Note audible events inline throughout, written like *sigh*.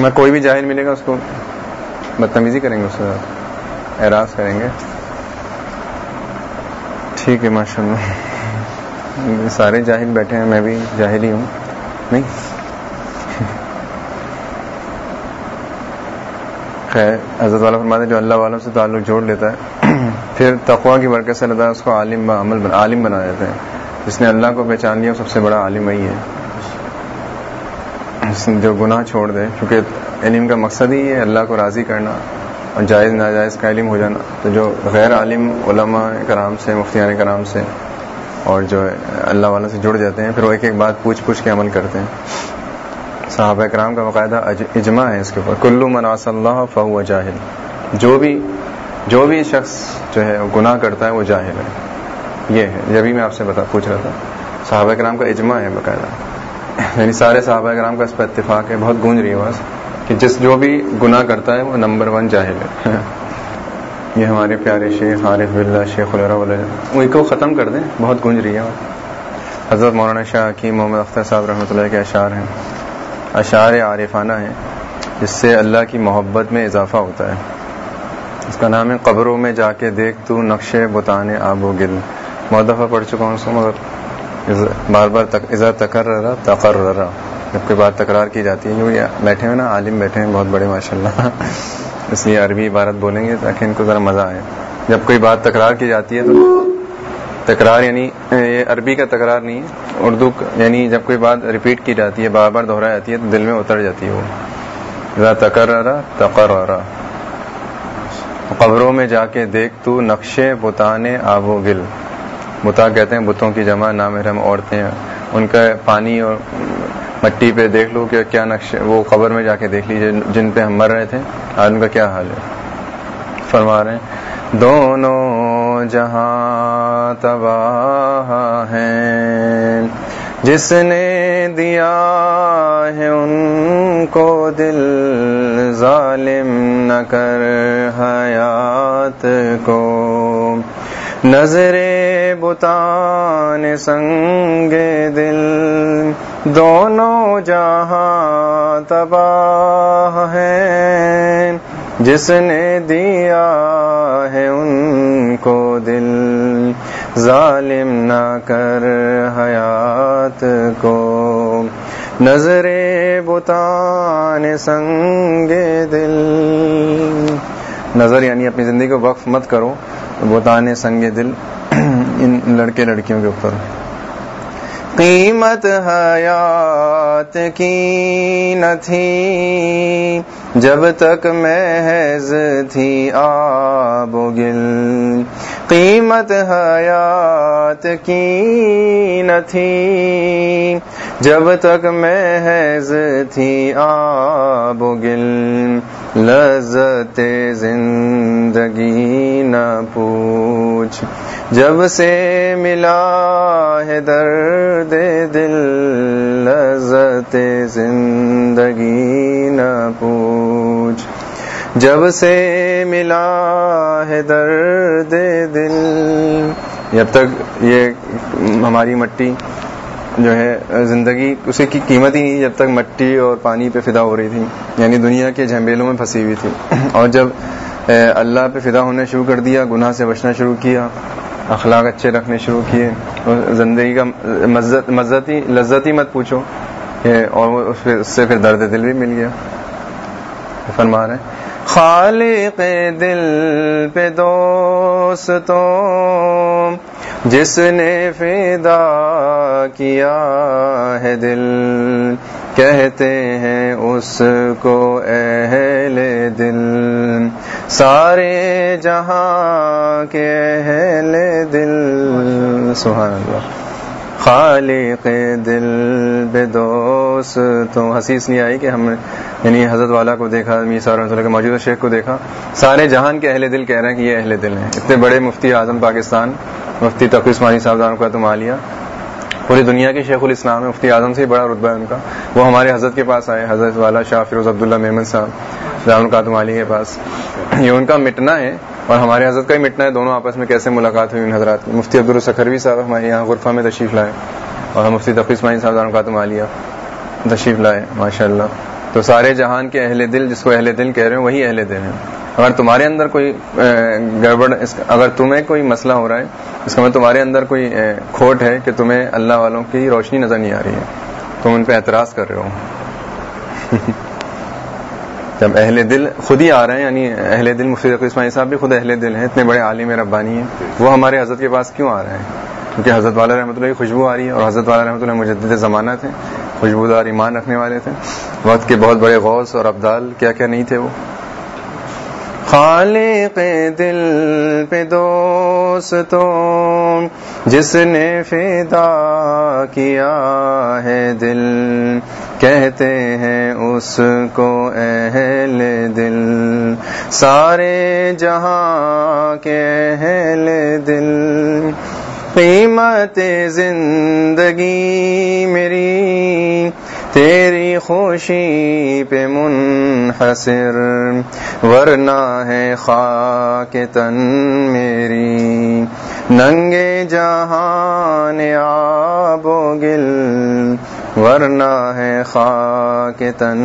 میں کوئی بھی جاہل ملے گا، اس کو بدتمیزی کریں گے، اس کے ساتھ اعراض کریں گے۔ ٹھیک ہے ماشاء اللہ سارے جاہل بیٹھے ہیں، میں بھی جاہل ہی ہوں۔ نہیں؟ خیر، حضرت والا فرماتے جو اللہ والوں سے تعلق جوڑ لیتا ہے، پھر تقوا کی برکت سے اللہ اس کو عالم عمل عالم بنا دیتے ہیں۔ جس نے اللہ کو پہچان لیا سب سے بڑا عالم وہی ہے۔ جو گناہ چھوڑ دے، کیونکہ یعنی علم کا مقصد ہی ہے اللہ کو راضی کرنا اور جائز ناجائز کا علم ہو جانا۔ تو جو غیر عالم علماء کرام سے، مفتیان کرام سے اور جو اللہ والوں سے جڑ جاتے ہیں، پھر وہ ایک ایک بات پوچھ پوچھ کے عمل کرتے ہیں۔ صحابہ کرام کا باقاعدہ اجماع ہے اس کے اوپر۔ کلو مناص اللہ فہو جاہل۔ جو بھی جو بھی شخص جو ہے گناہ کرتا ہے، وہ جاہل ہے۔ یہ ہے جبھی میں آپ سے بتا پوچھ رہا تھا۔ صحابہ کرام کا اجماع ہے باقاعدہ۔ یعنی سارے صحابہ کرام کا اس پر اتفاق ہے، بہت گونج رہی ہے بس، کہ جس جو بھی گناہ کرتا ہے، وہ نمبر ون جاہل ہے۔ یہ ہمارے پیارے شیخ عارف بلّہ شیخ ان کو ختم کر دیں، بہت گونج رہی ہے۔ حضرت مولانا شاہ کی محمد اختر صاحب رحمۃ اللہ کے اشعار ہیں۔ اشعار عارفانہ ہیں، جس سے اللہ کی محبت میں اضافہ ہوتا ہے۔ اس کا نام ہے، قبروں میں جا کے دیکھ تو نقش بتانے آب و گل۔ بہت پڑھ چکا ہوں اس کو مگر بار بار ازا تقرر تقرر جب کوئی بات تکرار کی جاتی ہے کیونکہ بیٹھے ہوئے نا، عالم بیٹھے ہیں، بہت بڑے ماشاء اللہ *laughs* اس لیے عربی عبارت بولیں گے تاکہ ان کو ذرا مزہ آئے۔ جب کوئی بات تکرار کی جاتی ہے تو تکرار یعنی یہ عربی کا تکرار نہیں ہے، اردو یعنی جب کوئی بات ریپیٹ کی جاتی ہے، بار بار دہرائی جاتی ہے، تو دل میں اتر جاتی ہے وہ۔ تقرر تقرر۔ قبروں میں جا کے دیکھ تو نقشے بتانے آب و گل۔ بتا کہتے ہیں، بتوں کی جمع نامحرم عورتیں ان کا پانی اور مٹی پہ دیکھ لو کہ کیا نقشے وہ قبر میں جا کے دیکھ لیجیے جن پہ ہم مر رہے تھے۔ آج ان کا کیا حال ہے؟ فرما رہے ہیں، دونوں جہاں تباہ ہیں۔ جس نے دیا ہے ان کو دل ظالم نہ کر حیات کو۔ نظر بتان سنگ دل، دونوں جہاں تباہ ہیں۔ جس نے دیا ہے ان کو دل، ظالم نہ کر حیات کو۔ نظر بتان سنگ دل۔ نظر یعنی اپنی زندگی کو وقف مت کرو۔ بتانے سنگ دل *clears throat* ان لڑکے لڑکیوں کے اوپر۔ قیمت حیات کی نہ تھی، جب تک محض تھی آب و گل۔ قیمت حیات کی نہ تھی جب تک محض تھی آب و گل، لذت زندگی نہ پوچھ۔ جب سے ملا ہے درد دل، لذت زندگی نہ پوچھ۔ جب سے ملا ہے درد دل جب تک یہ ہماری مٹی جو ہے، زندگی اسے کی قیمت ہی نہیں جب تک مٹی اور پانی پہ فدا ہو رہی تھی یعنی دنیا کے جھنبیلوں میں پھنسی ہوئی تھی۔ اور جب اللہ پہ فدا ہونا شروع کر دیا، گناہ سے بچنا شروع کیا، اخلاق اچھے رکھنے شروع کیے زندگی کا مزتی، لذت ہی مت پوچھو اور اس سے پھر درد دل بھی مل گیا۔ فرما رہے خالق دل پہ دوستوں جس نے فدا کیا ہے دل، کہتے ہیں اس کو اہل دل۔ سارے جہاں کے اہل دل، سبحان اللہ۔ خالق دل بے دوست۔ تو حسیث نہیں آئی کہ ہم یعنی حضرت والا کو دیکھا میسا رحمۃ اللہ کے موجودہ شیخ کو دیکھا۔ سارے جہان کے اہل دل کہہ رہے ہیں کہ یہ اہل دل ہیں۔ اتنے بڑے مفتی اعظم پاکستان مفتی تقی عثمانی صاحب کا تو مالیہ۔ پوری دنیا کے شیخ الاسلام ہے مفتی اعظم سے بڑا رتبہ ہے ان کا۔ وہ ہمارے حضرت کے پاس آئے، حضرت والا شاہ فیروز عبداللہ محمد صاحب رام القاتم علی کے پاس۔ یہ ان کا مٹنا ہے اور ہمارے حضرت کا ہی مٹنا ہے، دونوں آپس میں کیسے ملاقات ہوئی ان حضرات کی۔ مفتی عبدالسکھروی صاحب ہمارے یہاں غرفہ میں تشریف لائے اور ہم مفتی تقی عثمانی صاحب رام القاتم عالیہ تشریف لائے ماشاء اللہ تو سارے جہان کے اہل دل جس کو اہل دل کہہ رہے ہیں، وہی اہل دل ہیں۔ اگر تمہارے اندر کوئی گڑبڑ اگر تمہیں کوئی مسئلہ ہو رہا ہے اس کا مطلب تمہارے اندر کوئی کھوٹ ہے کہ تمہیں اللہ والوں کی روشنی نظر نہیں آ رہی ہے؟ تم ان پہ اعتراض کر رہے ہو۔ *laughs* جب اہل دل خود ہی آ رہے ہیں یعنی اہل دل مفید اسماعی صاحب بھی خود اہل دل ہیں، اتنے بڑے عالم ربانی ہیں، وہ ہمارے حضرت کے پاس کیوں آ رہے ہیں؟ کیونکہ حضرت والا رحمۃ اللہ کی خوشبو آ رہی ہے اور حضرت والا رحمۃ اللہ مجدد زمانہ تھے، خوشبودار ایمان رکھنے والے تھے۔ وقت کے بہت بڑے غوث اور ابدال کیا کیا نہیں تھے وہ؟ خالق دل پہ دوستوں، جس نے فدا کیا ہے دل۔ کہتے ہیں اس کو اہل دل۔ سارے جہاں کے اہل دل۔ قیمت زندگی میری تیری خوشی پہ منحصر، ورنہ ہے خاک تن میری۔ ننگے جہان آب و گل، ورنہ ہے خاک تن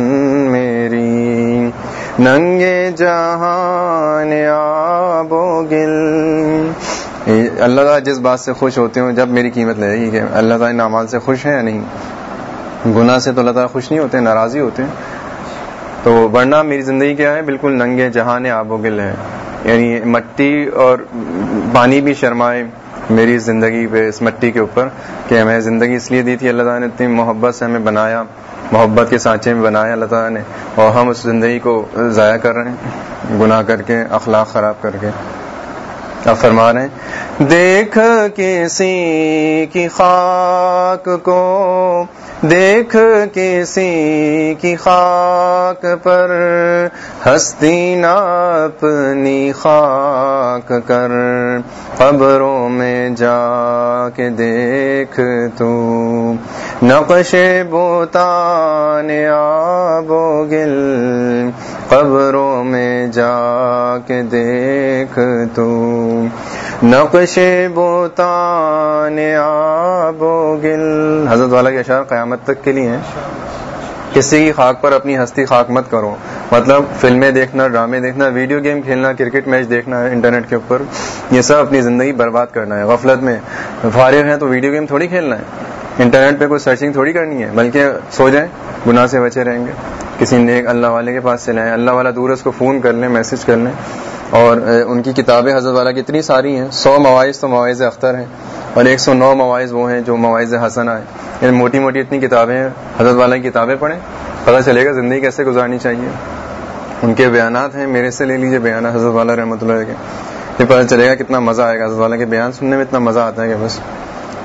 میری۔ ننگے جہان آب و گل۔ اللہ تعالیٰ جس بات سے خوش ہوتے ہوں، جب میری قیمت لے گی کہ اللہ تعالیٰ نامال سے خوش ہے یا نہیں؟ گناہ سے تو اللہ تعالیٰ خوش نہیں ہوتے، ناراضی ہوتے تو ورنہ میری زندگی کیا ہے، بالکل ننگے جہان آب و گل ہے یعنی مٹی اور پانی بھی شرمائے میری زندگی پہ اس مٹی کے اوپر کہ ہمیں زندگی اس لیے دی تھی۔ اللہ تعالیٰ نے اتنی محبت سے ہمیں بنایا، محبت کے سانچے میں بنایا اللہ تعالیٰ نے۔ اور ہم اس زندگی کو ضائع کر رہے ہیں، گناہ کر کے، اخلاق خراب کر کے۔ اب فرما رہے ہیں دیکھ کسی کی خاک کو، دیکھ کسی کی خاک پر، ہستی نا اپنی خاک کر، قبروں میں جا کے دیکھ تو۔ نقش بوتان آب و گل قبروں میں جا کے دیکھ تو نقش بوتان آب و گل۔ حضرت والا کے اشعار قیامت تک کے لیے ہیں۔ کسی کی خاک پر اپنی ہستی خاک مت کرو۔ مطلب فلمیں دیکھنا، ڈرامے دیکھنا، ویڈیو گیم کھیلنا، کرکٹ میچ دیکھنا، انٹرنیٹ کے اوپر، یہ سب اپنی زندگی برباد کرنا ہے۔ غفلت میں فارغ ہیں تو ویڈیو گیم تھوڑی کھیلنا ہے۔ انٹرنیٹ پہ کوئی سرچنگ تھوڑی کرنی ہے، بلکہ سو جائیں، گناہ سے بچے رہیں گے۔ کسی نیک اللہ والے کے پاس چلائیں اللہ والا دور اس کو فون کر لیں، میسج کر لیں۔ اور ان کی کتابیں حضرت والا کی اتنی ساری ہیں، سو مواعث تو مواعظ اختر ہیں، اور ایک سو نو مواعظ وہ ہیں جو مواعظ حسن آئے۔ یعنی موٹی موٹی اتنی کتابیں ہیں حضرت والا کی کتابیں پڑھیں، پتہ چلے گا زندگی کیسے گزارنی چاہیے۔ ان کے بیانات ہیں، میرے سے لے لیجیے بیانات حضرت والا رحمۃ اللہ کے۔ پھر پتہ چلے گا کتنا مزہ آئے گا۔ حضرت والا کے بیان سننے میں اتنا مزہ آتا ہے کہ بس۔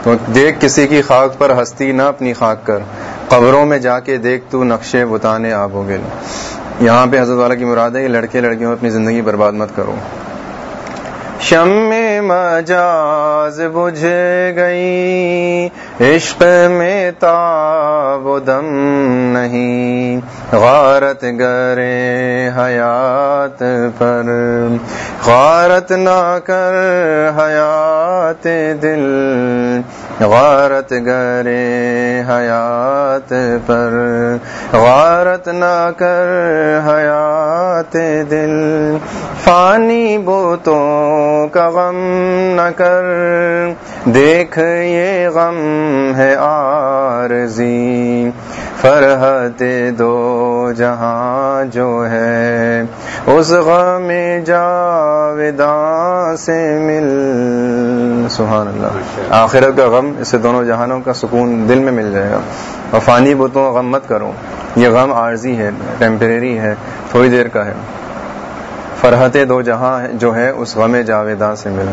تو دیکھ کسی کی خاک پر ہستی نہ اپنی خاک کر۔ قبروں میں جا کے دیکھ تو نقشے بتانے آب ہو گئے یہاں پہ حضرت والا کی مراد ہے کہ لڑکے لڑکیوں اپنی زندگی برباد مت کرو۔ شم مجاز بجھ گئی۔ عشق میں تاب و دم نہیں۔ غارت گرے حیات پر۔ غارت نہ کر حیات دل۔ غارت گرے حیات پر۔ غارت نہ کر حیات دل۔ فانی بوتوں کا غم نہ کر۔ دیکھ، یہ غم ہے آرزی فرحت دو جہاں جو ہے، اس غم جاویداں سے مل۔ سبحان اللہ آخرت کا غم اس سے دونوں جہانوں کا سکون دل میں مل جائے گا۔ اور فانی بتوں غم مت کرو۔ یہ غم عارضی ہے ٹیمپریری ہے، تھوڑی دیر کا ہے۔ فرحت دو جہاں جو ہے اس غم جاویداں سے ملو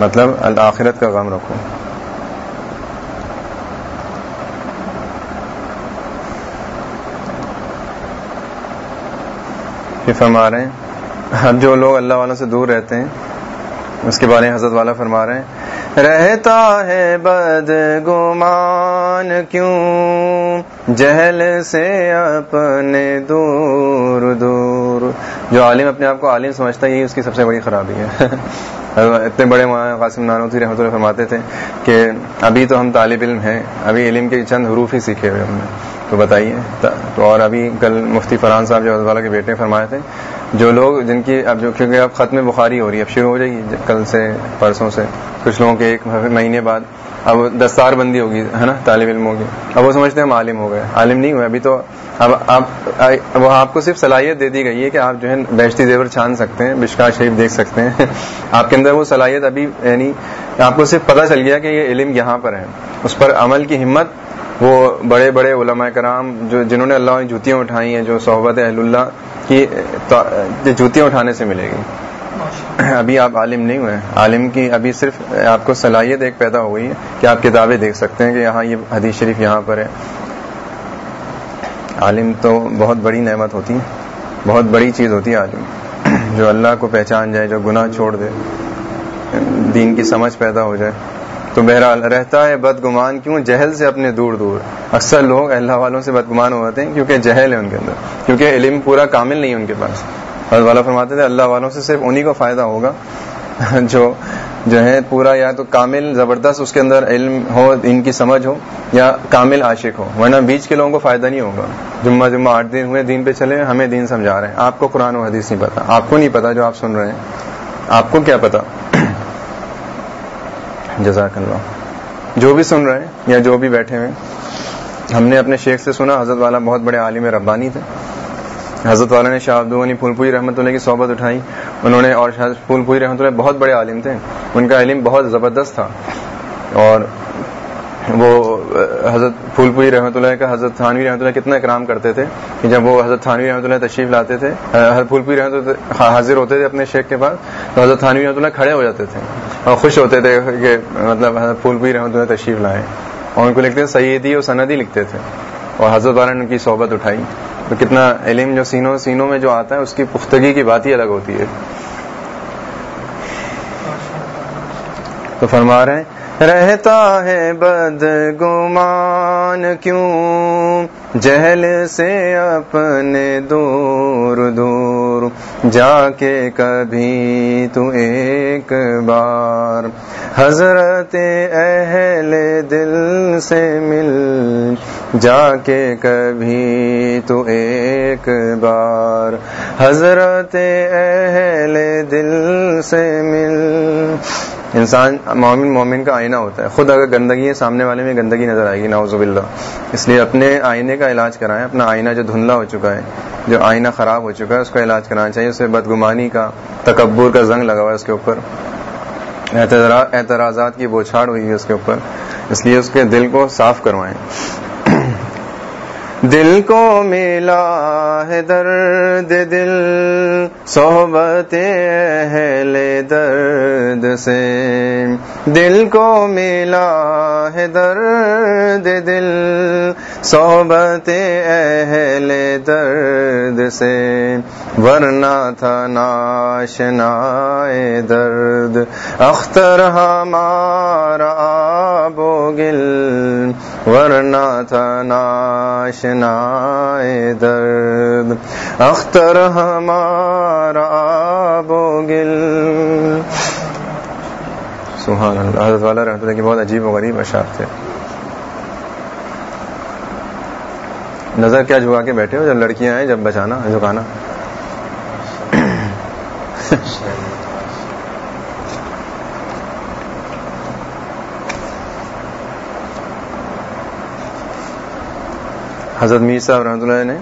مطلب الآخرت کا غم رکھو۔ یہ فرما رہے ہیں۔ اب جو لوگ اللہ والوں سے دور رہتے ہیں، اس کے بارے میں حضرت والا فرما رہے ہیں رہتا ہے بد گمان کیوں؟ جہل سے اپنے دور دور۔ جو عالم اپنے آپ کو عالم سمجھتا ہے، یہ اس کی سب سے بڑی خرابی ہے۔ *laughs* اتنے بڑے قاسم نانوتی رحمۃ اللہ فرماتے تھے کہ ابھی تو ہم طالب علم ہیں، ابھی علم کے چند حروف ہی سیکھے ہوئے ہم نے۔ تو بتائیے، تو اور ابھی کل مفتی فرحان صاحب جو والا کے بیٹے فرمائے تھے جو لوگ جن کی اب جو کیونکہ اب ختم بخاری ہو رہی ہے، اب شروع ہو جائے گی کل سے، پرسوں سے۔ کچھ لوگوں کے ایک مہینے بعد اب دستار بندی ہوگی، ہے نا، طالب علموں کی۔ اب وہ سمجھتے ہیں ہم عالم ہو گئے، عالم نہیں ہوئے، ابھی تو اب آپ وہ آپ کو صرف صلاحیت دے دی گئی ہے کہ آپ جو ہے بیشتی زیور چھان سکتے ہیں بشکا شریف دیکھ سکتے ہیں۔ *laughs* آپ کے اندر وہ صلاحیت ابھی یعنی آپ کو صرف پتہ چل گیا کہ یہ علم یہاں پر ہے۔ اس پر عمل کی ہمت وہ بڑے بڑے علماء کرام جو جنہوں نے اللہ جوتیاں اٹھائی ہیں جو صحبت اہل اللہ کی جوتیاں اٹھانے سے ملے گی۔ ابھی آپ عالم نہیں ہوئے۔ عالم کی ابھی صرف آپ کو صلاحیت ایک پیدا ہو گئی ہے کہ آپ کتابیں دیکھ سکتے ہیں کہ یہاں یہ حدیث شریف یہاں پر ہے۔ عالم تو بہت بڑی نعمت ہوتی ہے۔ بہت بڑی چیز ہوتی ہے عالم۔ جو اللہ کو پہچان جائے جو گناہ چھوڑ دے۔ دین کی سمجھ پیدا ہو جائے۔ تو بہرحال رہتا ہے بدگمان کیوں؟ جہل سے اپنے دور دور۔ اکثر لوگ اللہ والوں سے بدگمان ہو جاتے ہیں کیونکہ جہل ہے ان کے اندر۔ کیونکہ علم پورا کامل نہیں ہے ان کے پاس۔ حضرت والا فرماتے تھے، اللہ والوں سے صرف انہی کو فائدہ ہوگا *laughs* جو جو ہے پورا یا تو کامل زبردست اس کے اندر علم ہو، ان کی سمجھ ہو، یا کامل عاشق ہو۔ ورنہ بیچ کے لوگوں کو فائدہ نہیں ہوگا۔ جمعہ جمعہ آٹھ دن ہوئے، دین پہ چلے، ہمیں دین سمجھا رہے ہیں۔ آپ کو قرآن و حدیث نہیں پتا۔ آپ کو نہیں پتا جو آپ سن رہے ہیں۔ آپ کو کیا پتا؟ جزاک اللہ۔ جو بھی سن رہے ہیں یا جو بھی بیٹھے ہوئے ہم نے اپنے شیخ سے سنا، حضرت والا بہت بڑے عالم ربانی تھے۔ حضرت والا نے شاہ عبدالغنی پھول پوری رحمۃ اللہ کی صحبت اٹھائی۔ انہوں نے اور پھول پوری رحمۃ اللہ بہت بڑے عالم تھے۔ ان کا علم بہت زبردست تھا۔ اور وہ حضرت پھول پوری رحمۃ اللہ کا حضرت تھانوی رحمۃ اللہ کتنا اکرام کرتے تھے کہ جب وہ حضرت تھانوی رحمۃ اللہ تشریف لاتے تھے حضرت پھول پوری رحمۃ اللہ حاضر ہوتے تھے اپنے شیخ کے پاس، تو حضرت تھانوی رحمۃ اللہ کھڑے ہو جاتے تھے اور خوش ہوتے تھے کہ مطلب حضرت پھول پوری رحمۃ اللہ تشریف لائے۔ اور ان کو لکھتے تھے سیدی اور سندی لکھتے تھے۔ اور حضرت والا نے ان کی صحبت اٹھائی۔ تو کتنا علم جو سینوں سینوں میں جو آتا ہے، اس کی پختگی کی بات ہی الگ ہوتی ہے۔ تو فرما رہے ہیں رہتا ہے بد گمان کیوں؟ جہل سے اپنے دور دور، جا کے کبھی تو ایک بار حضرت اہل دل سے مل، جا کے کبھی تو ایک بار حضرت اہل دل سے مل۔ انسان مومن مومن کا آئینہ ہوتا ہے۔ خود اگر گندگی ہے، سامنے والے میں گندگی نظر آئے گی ناوز اللہ اس لیے اپنے آئینے کا علاج کرائیں۔ اپنا آئینہ جو دھندلا ہو چکا ہے، جو آئینہ خراب ہو چکا ہے، اس کا علاج کرانا چاہیے اسے بدگمانی کا، تکبر کا زنگ لگا ہوا ہے اس کے اوپر۔ اعتراضات کی بوچھاڑ ہوئی ہے اس کے اوپر۔ اس لیے اس کے دل کو صاف کروائیں۔ دل کو ملا ہے درد دل صحبت اہل درد سے۔ دل کو ملا ہے درد دل صحبت اہل درد سے، ورنہ تھا ناشنا درد۔ اختر ہمارا بو گل، ورنہ تھا ناش درد۔ اختر ہمارا بوگل سبحان اللہ، حضرت والا رحمۃ اللہ کی بہت عجیب و غریب اشعار تھے۔ نظر کیا جھکا کے بیٹھے ہو، جب لڑکیاں آئیں، جب بچانا، جھکانا۔ حضرت میر صاحب رحمۃ اللہ نے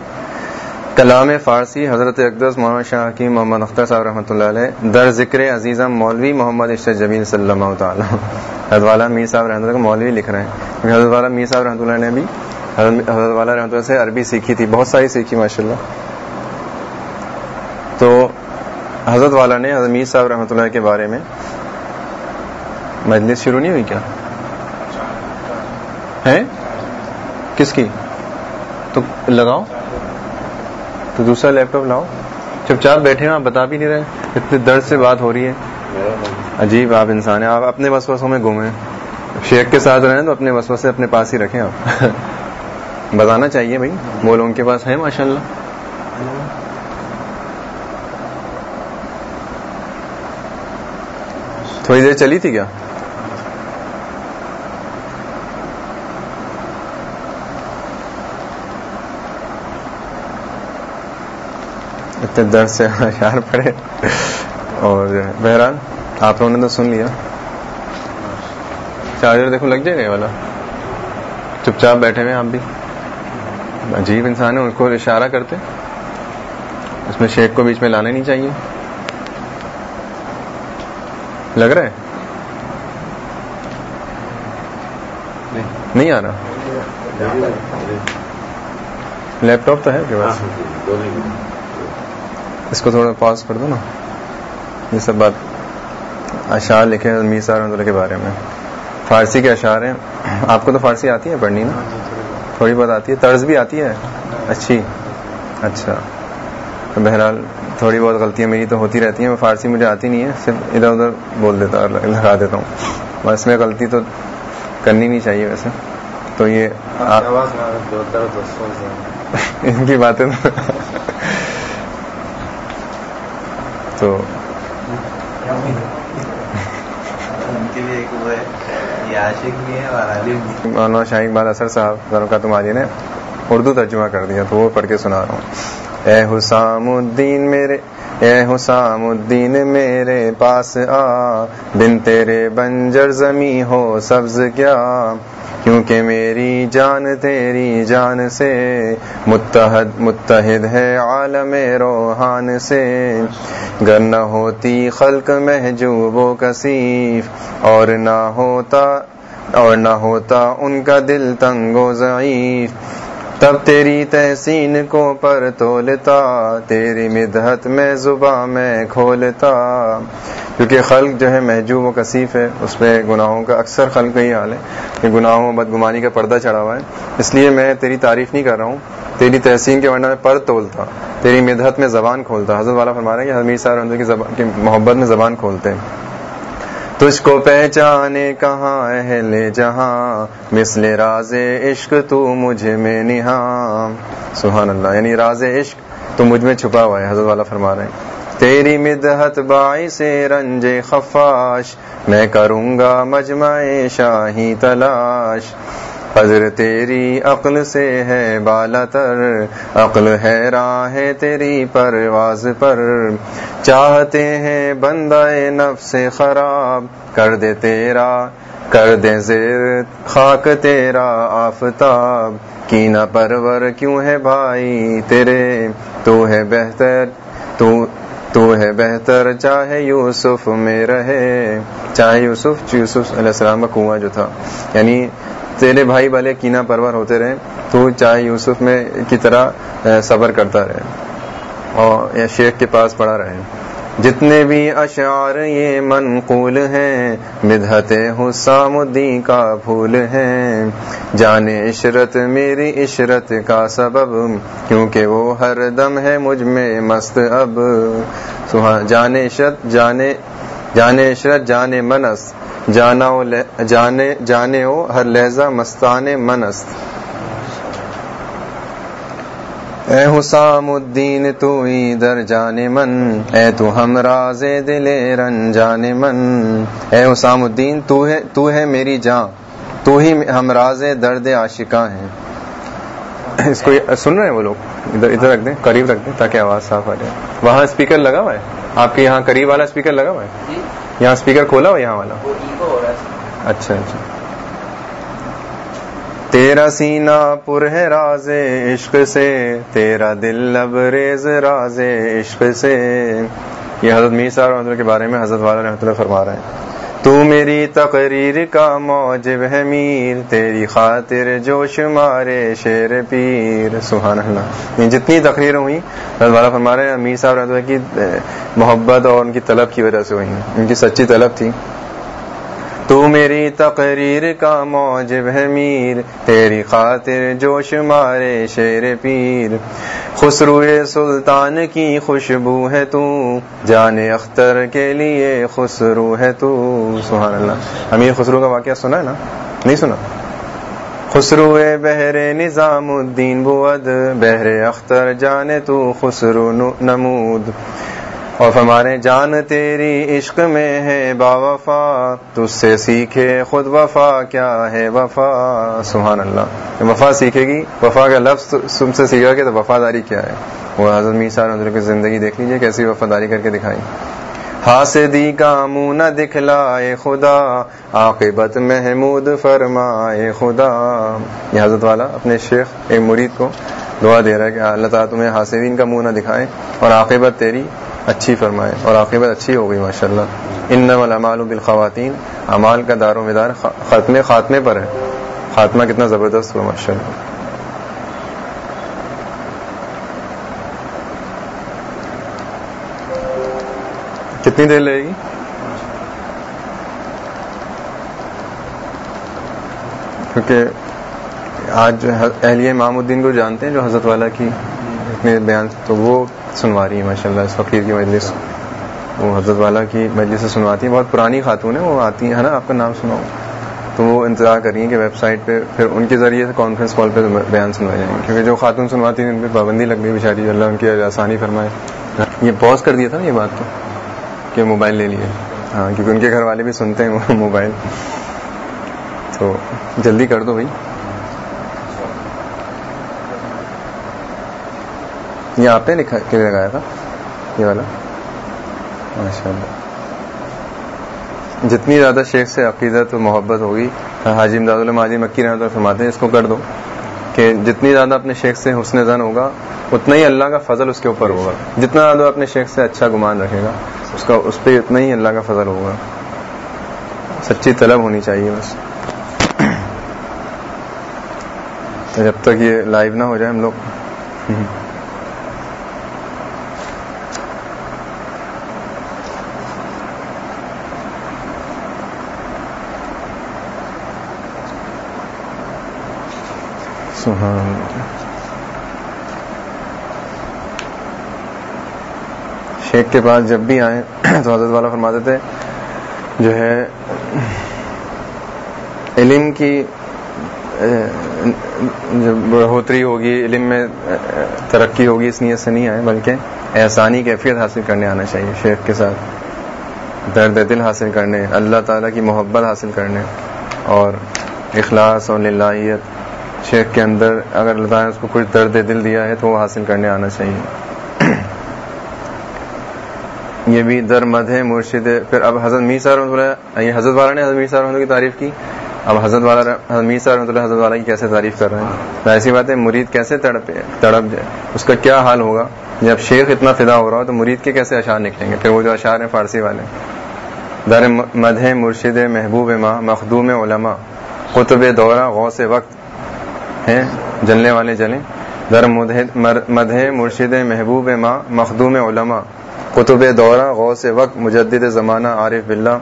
کلام فارسی حضرت اقدس محمد شاہ حکیم محمد اختر صاحب رحمۃ اللہ علیہ در ذکر عزیزم مولوی محمد اشر جمیل صلی اللہ تعالیٰ حضرت والا میر صاحب رحمۃ اللہ کو مولوی لکھ رہے ہیں۔ حضرت والا میر صاحب رحمۃ اللہ نے بھی حضرت والا رحمۃ اللہ سے عربی سیکھی تھی، بہت ساری سیکھی ماشاء اللہ تو حضرت والا نے حضرت میر صاحب رحمۃ اللہ کے بارے میں مجلس شروع نہیں ہوئی کیا؟ ہے کس کی؟ تو لگاؤ۔ تو دوسرا لیپ ٹاپ لاؤ۔ چپ چاپ بیٹھے ہیں آپ بتا بھی نہیں رہے۔ اتنے درد سے بات ہو رہی ہے۔ عجیب آپ انسان ہیں، آپ اپنے وسوسوں میں گھومیں شیخ کے ساتھ رہیں تو اپنے وسوسے اپنے پاس ہی رکھیں آپ۔ *laughs* بتانا چاہیے بھائی، وہ لوگوں کے پاس ہے ماشاء اللہ تھوڑی دیر چلی تھی کیا؟ اتنے درد سے اشعار پڑے۔ اور بہرحال، آپ لوگوں نے تو سن لیا۔ چارجر دیکھو، لگ جائے گا والا۔ چپ چاپ بیٹھے ہوئے آپ بھی۔ عجیب انسان ہے، ان کو اشارہ کرتے اس میں شیخ کو بیچ میں لانا نہیں چاہیے۔ لگ رہا ہے؟ نہیں آ رہا۔ لیپ ٹاپ تو ہے کہ بس اس کو تھوڑا پاز کر دو نا۔ یہ سب بات اشعار لکھے میر صاحب کے بارے میں۔ فارسی کے اشعار ہیں۔ آپ کو تو فارسی آتی ہے پڑھنی نا؟ تھوڑی بہت آتی ہے طرز بھی آتی ہے۔ اچھی۔ اچھا۔ تو بہرحال تھوڑی بہت غلطیاں میری تو ہوتی رہتی ہیں فارسی مجھے آتی نہیں ہے صرف ادھر ادھر بول دیتا لگا دیتا ہوں۔ بس میں غلطی تو کرنی نہیں چاہیے ویسے۔ تو یہ *laughs* ان کی باتیں تو مولانا شاہ اقبال اثر صاحب ذرا کا تمہاری نے اردو ترجمہ کر دیا تو وہ پڑھ کے سنا رہا ہوں۔ اے حسام الدین میرے، اے حسام الدین میرے پاس آ، بن تیرے بنجر زمیں ہو سبز کیا؟ کیونکہ میری جان تیری جان سے۔ متحد متحد ہے عالم روحان سے۔ گر نہ ہوتی خلق محجوب و کثیف، اور نہ ہوتا، اور نہ ہوتا ان کا دل تنگ و ضعیف۔ تب تیری تحسین کو پر تولتا تیری مدحت میں زباں میں کھولتا۔ کیونکہ خلق جو ہے محجوب و کثیف ہے اس پہ گناہوں کا اکثر خلق کا ہی حال ہے۔ کہ گناہوں بدگمانی کا پردہ چڑھا ہوا ہے۔ اس لیے میں تیری تعریف نہیں کر رہا ہوں۔ تیری تحسین کے ورنہ میں پر تولتا تیری مدحت میں زبان کھولتا۔ حضرت والا فرما رہا ہے کہ حمیر صاحب کی, زبان کی محبت میں زبان کھولتے ہیں۔ تجھ کو پہچانے کہاں اہل جہاں؟ مثل راز عشق تو مجھ میں نہاں۔ سبحان اللہ یعنی راز عشق تو مجھ میں چھپا ہوا ہے، حضرت والا فرما رہے ہیں۔ تیری مدحت بائی سے رنج خفاش، میں کروں گا مجمع شاہی تلاش۔ حضر تیری عقل سے ہے بالا تر، عقل ہے راہ تیری پرواز پر۔ چاہتے ہیں بندہ نفس خراب، کر دے تیرا، کر دے زیر خاک تیرا آفتاب۔ کینا پرور کیوں ہے بھائی تیرے؟ تو ہے بہتر، تو تو ہے بہتر چاہے یوسف میں رہے۔ چاہے یوسف یوسف علیہ السلام کا کنواں جو تھا۔ یعنی تیرے بھائی والے کینا پرور ہوتے رہے تو چاہے یوسف میں کی طرح صبر کرتا رہے اور شیخ کے پاس پڑا رہے۔ جتنے بھی اشعار یہ منقول ہیں، مدحت حسام الدین کا پھول ہیں۔ جان عشرت میری عشرت کا سبب، کیونکہ وہ ہر دم ہے مجھ میں مست اب۔ جان عشرت جانے جان عشرت جان منس جانا جانے جانے ہو ہر لہجہ مستان منست اے حسام الدین تو ادھر جانے من۔ اے تو ہم راز دل رن جانے من۔ اے حسام الدین تو ہے تو ہے میری جان۔ تو ہی ہم راز درد عاشقاں ہیں۔ اس کو سن رہے ہیں وہ لوگ؟ ادھر ادھر رکھ دیں، قریب رکھ دیں تاکہ آواز صاف آ جائے۔ وہاں اسپیکر لگا ہوا ہے؟ آپ کے یہاں قریب والا اسپیکر لگا ہوا ہے؟ جی۔ یہاں اسپیکر کھولا ہو یہاں والا؟ اچھا اچھا۔ تیرا سینہ پر ہے راز عشق سے تیرا دل لب ریز راز عشق سے۔ یہ حضرت میر صاحب رحمۃ اللہ کے بارے میں حضرت والا رحمۃ اللہ فرما رہے ہیں۔ تو میری تقریر کا موجب ہے میر، تیری خاطر جوش مارے شیر پیر۔ سبحان اللہ۔ یہ جتنی تقریریں ہوئی حضرت والا فرما رہے ہیں میر صاحب رحمۃ کی محبت اور ان کی طلب کی وجہ سے ہوئی ان کی سچی طلب تھی۔ تو میری تقریر کا موجب ہے میر، تیری خاطر جوش مارے شیر پیر۔ خسرو سلطان کی خوشبو ہے تو، جان اختر کے لیے خسرو ہے تو۔ سبحان اللہ۔ امیر خسرو کا واقعہ سنا ہے نا؟ نہیں سنا۔ خسرو بحر نظام الدین بود بحر اختر جانے تو خسرو نمود۔ اور فرمانے، جان تیری عشق میں ہے با وفا تج سے سیکھے خود وفا، کیا ہے وفا؟ سبحان اللہ۔ وفا سیکھے گی، وفا کا لفظ تم سے سیکھا کہ تو وفاداری کیا ہے۔ وہ حضرت میسا حضرت کی زندگی دیکھ لیجیے کیسی وفاداری کر کے دکھائی۔ حاسدی کا منہ نہ دکھلائے خدا، عاقبت محمود فرمائے خدا۔ یہ حضرت والا اپنے شیخ، ایک مرید کو دعا دے رہا ہے کہ اللہ تعالیٰ تمہیں حاسدین کا منہ نہ دکھائے اور عاقبت تیری اچھی فرمائے اور عاقبت اچھی ہو گئی ماشاء اللہ ان نمال بالخواتین امال کا دار و مدار ختم خاتمے پر ہے۔ خاتمہ کتنا زبردست ہوا ماشاء اللہ کتنی دیر لگے گی؟ کیونکہ آج جو اہلیہ امام الدین کو جانتے ہیں، جو حضرت والا کی اپنے بیان تو وہ سنوا رہی ہے ماشاء اللہ اس فقیر کی مجلس۔ وہ حضرت والا کی مجلس سے سنواتی ہیں، بہت پرانی خاتون ہیں، وہ آتی ہیں نا؟ آپ کا نام سناؤ۔ تو وہ انتظار کر رہی ہیں کہ ویب سائٹ پہ پھر ان کے ذریعے سے کانفرنس کال پہ بیان سنوائے جائیں گے۔ کیونکہ جو خاتون سنواتی ہیں، ان پہ پابندی لگ گئی بیچاری اللہ ان کی آسانی فرمائے۔ یہ پوز کر دیا تھا نا یہ بات تو، کہ موبائل لے لیے۔ ہاں کیونکہ ان کے گھر والے بھی سنتے ہیں موبائل *laughs* تو جلدی کر دو بھائی۔ یہ آپ نے لکھا کہ لگایا تھا؟ یہ والا۔ ماشاء اللہ جتنی زیادہ شیخ سے عقیدت و محبت ہوگی، حاجی امداد اللہ حاجی مکی رحمۃ فرماتے ہیں، اس کو کر دو کہ جتنی زیادہ اپنے شیخ سے حسن زن ہوگا، اتنا ہی اللہ کا فضل اس کے اوپر ہوگا۔ جتنا زیادہ اپنے شیخ سے اچھا گمان رکھے گا، اس کا، اس پہ اتنا ہی اللہ کا فضل ہوگا۔ سچی طلب ہونی چاہیے بس۔ جب تک یہ لائیو نہ ہو جائے ہم لوگ۔ سبحان شیخ کے پاس جب بھی آئے تو حضرت والا فرماتے تھے، جو ہے، علم کی بڑھوتری ہوگی، علم میں ترقی ہوگی، اس نیت سے نہیں آئے، بلکہ احسانی کیفیت حاصل کرنے آنا چاہیے شیخ کے ساتھ۔ درد دل حاصل کرنے، اللہ تعالیٰ کی محبت حاصل کرنے اور اخلاص اور للہیت شیخ کے اندر اگر اللہ تعالیٰ نے اس کو کچھ درد دل دیا ہے تو وہ حاصل کرنے آنا چاہیے۔ یہ بھی در مد ہے مرشد، پھر اب حضرت میر صاحب یہ حضرت والا نے حضرت میر صاحب کی تعریف کی۔ اب حضرت والا حضرت میر صاحب اللہ، حضرت والا کی کیسے تعریف کر رہے ہیں؟ ایسی بات ہے، مرید کیسے تڑپ تڑپ جائے؟ اس کا کیا حال ہوگا؟ جب شیخ اتنا فدا ہو رہا ہو تو مرید کے کیسے اشعار نکلیں گے؟ پھر وہ جو اشعار ہیں فارسی والے۔ در مد مرشد محبوب ماں، مخدوم علماء، قطب دورہ، غوث وقت ہیں جلنے والے جلیں۔ در مدح مرشد محبوب ماں مخدوم علماء۔ قطب دورہ غوث وقت مجدد زمانہ عارف بلّہ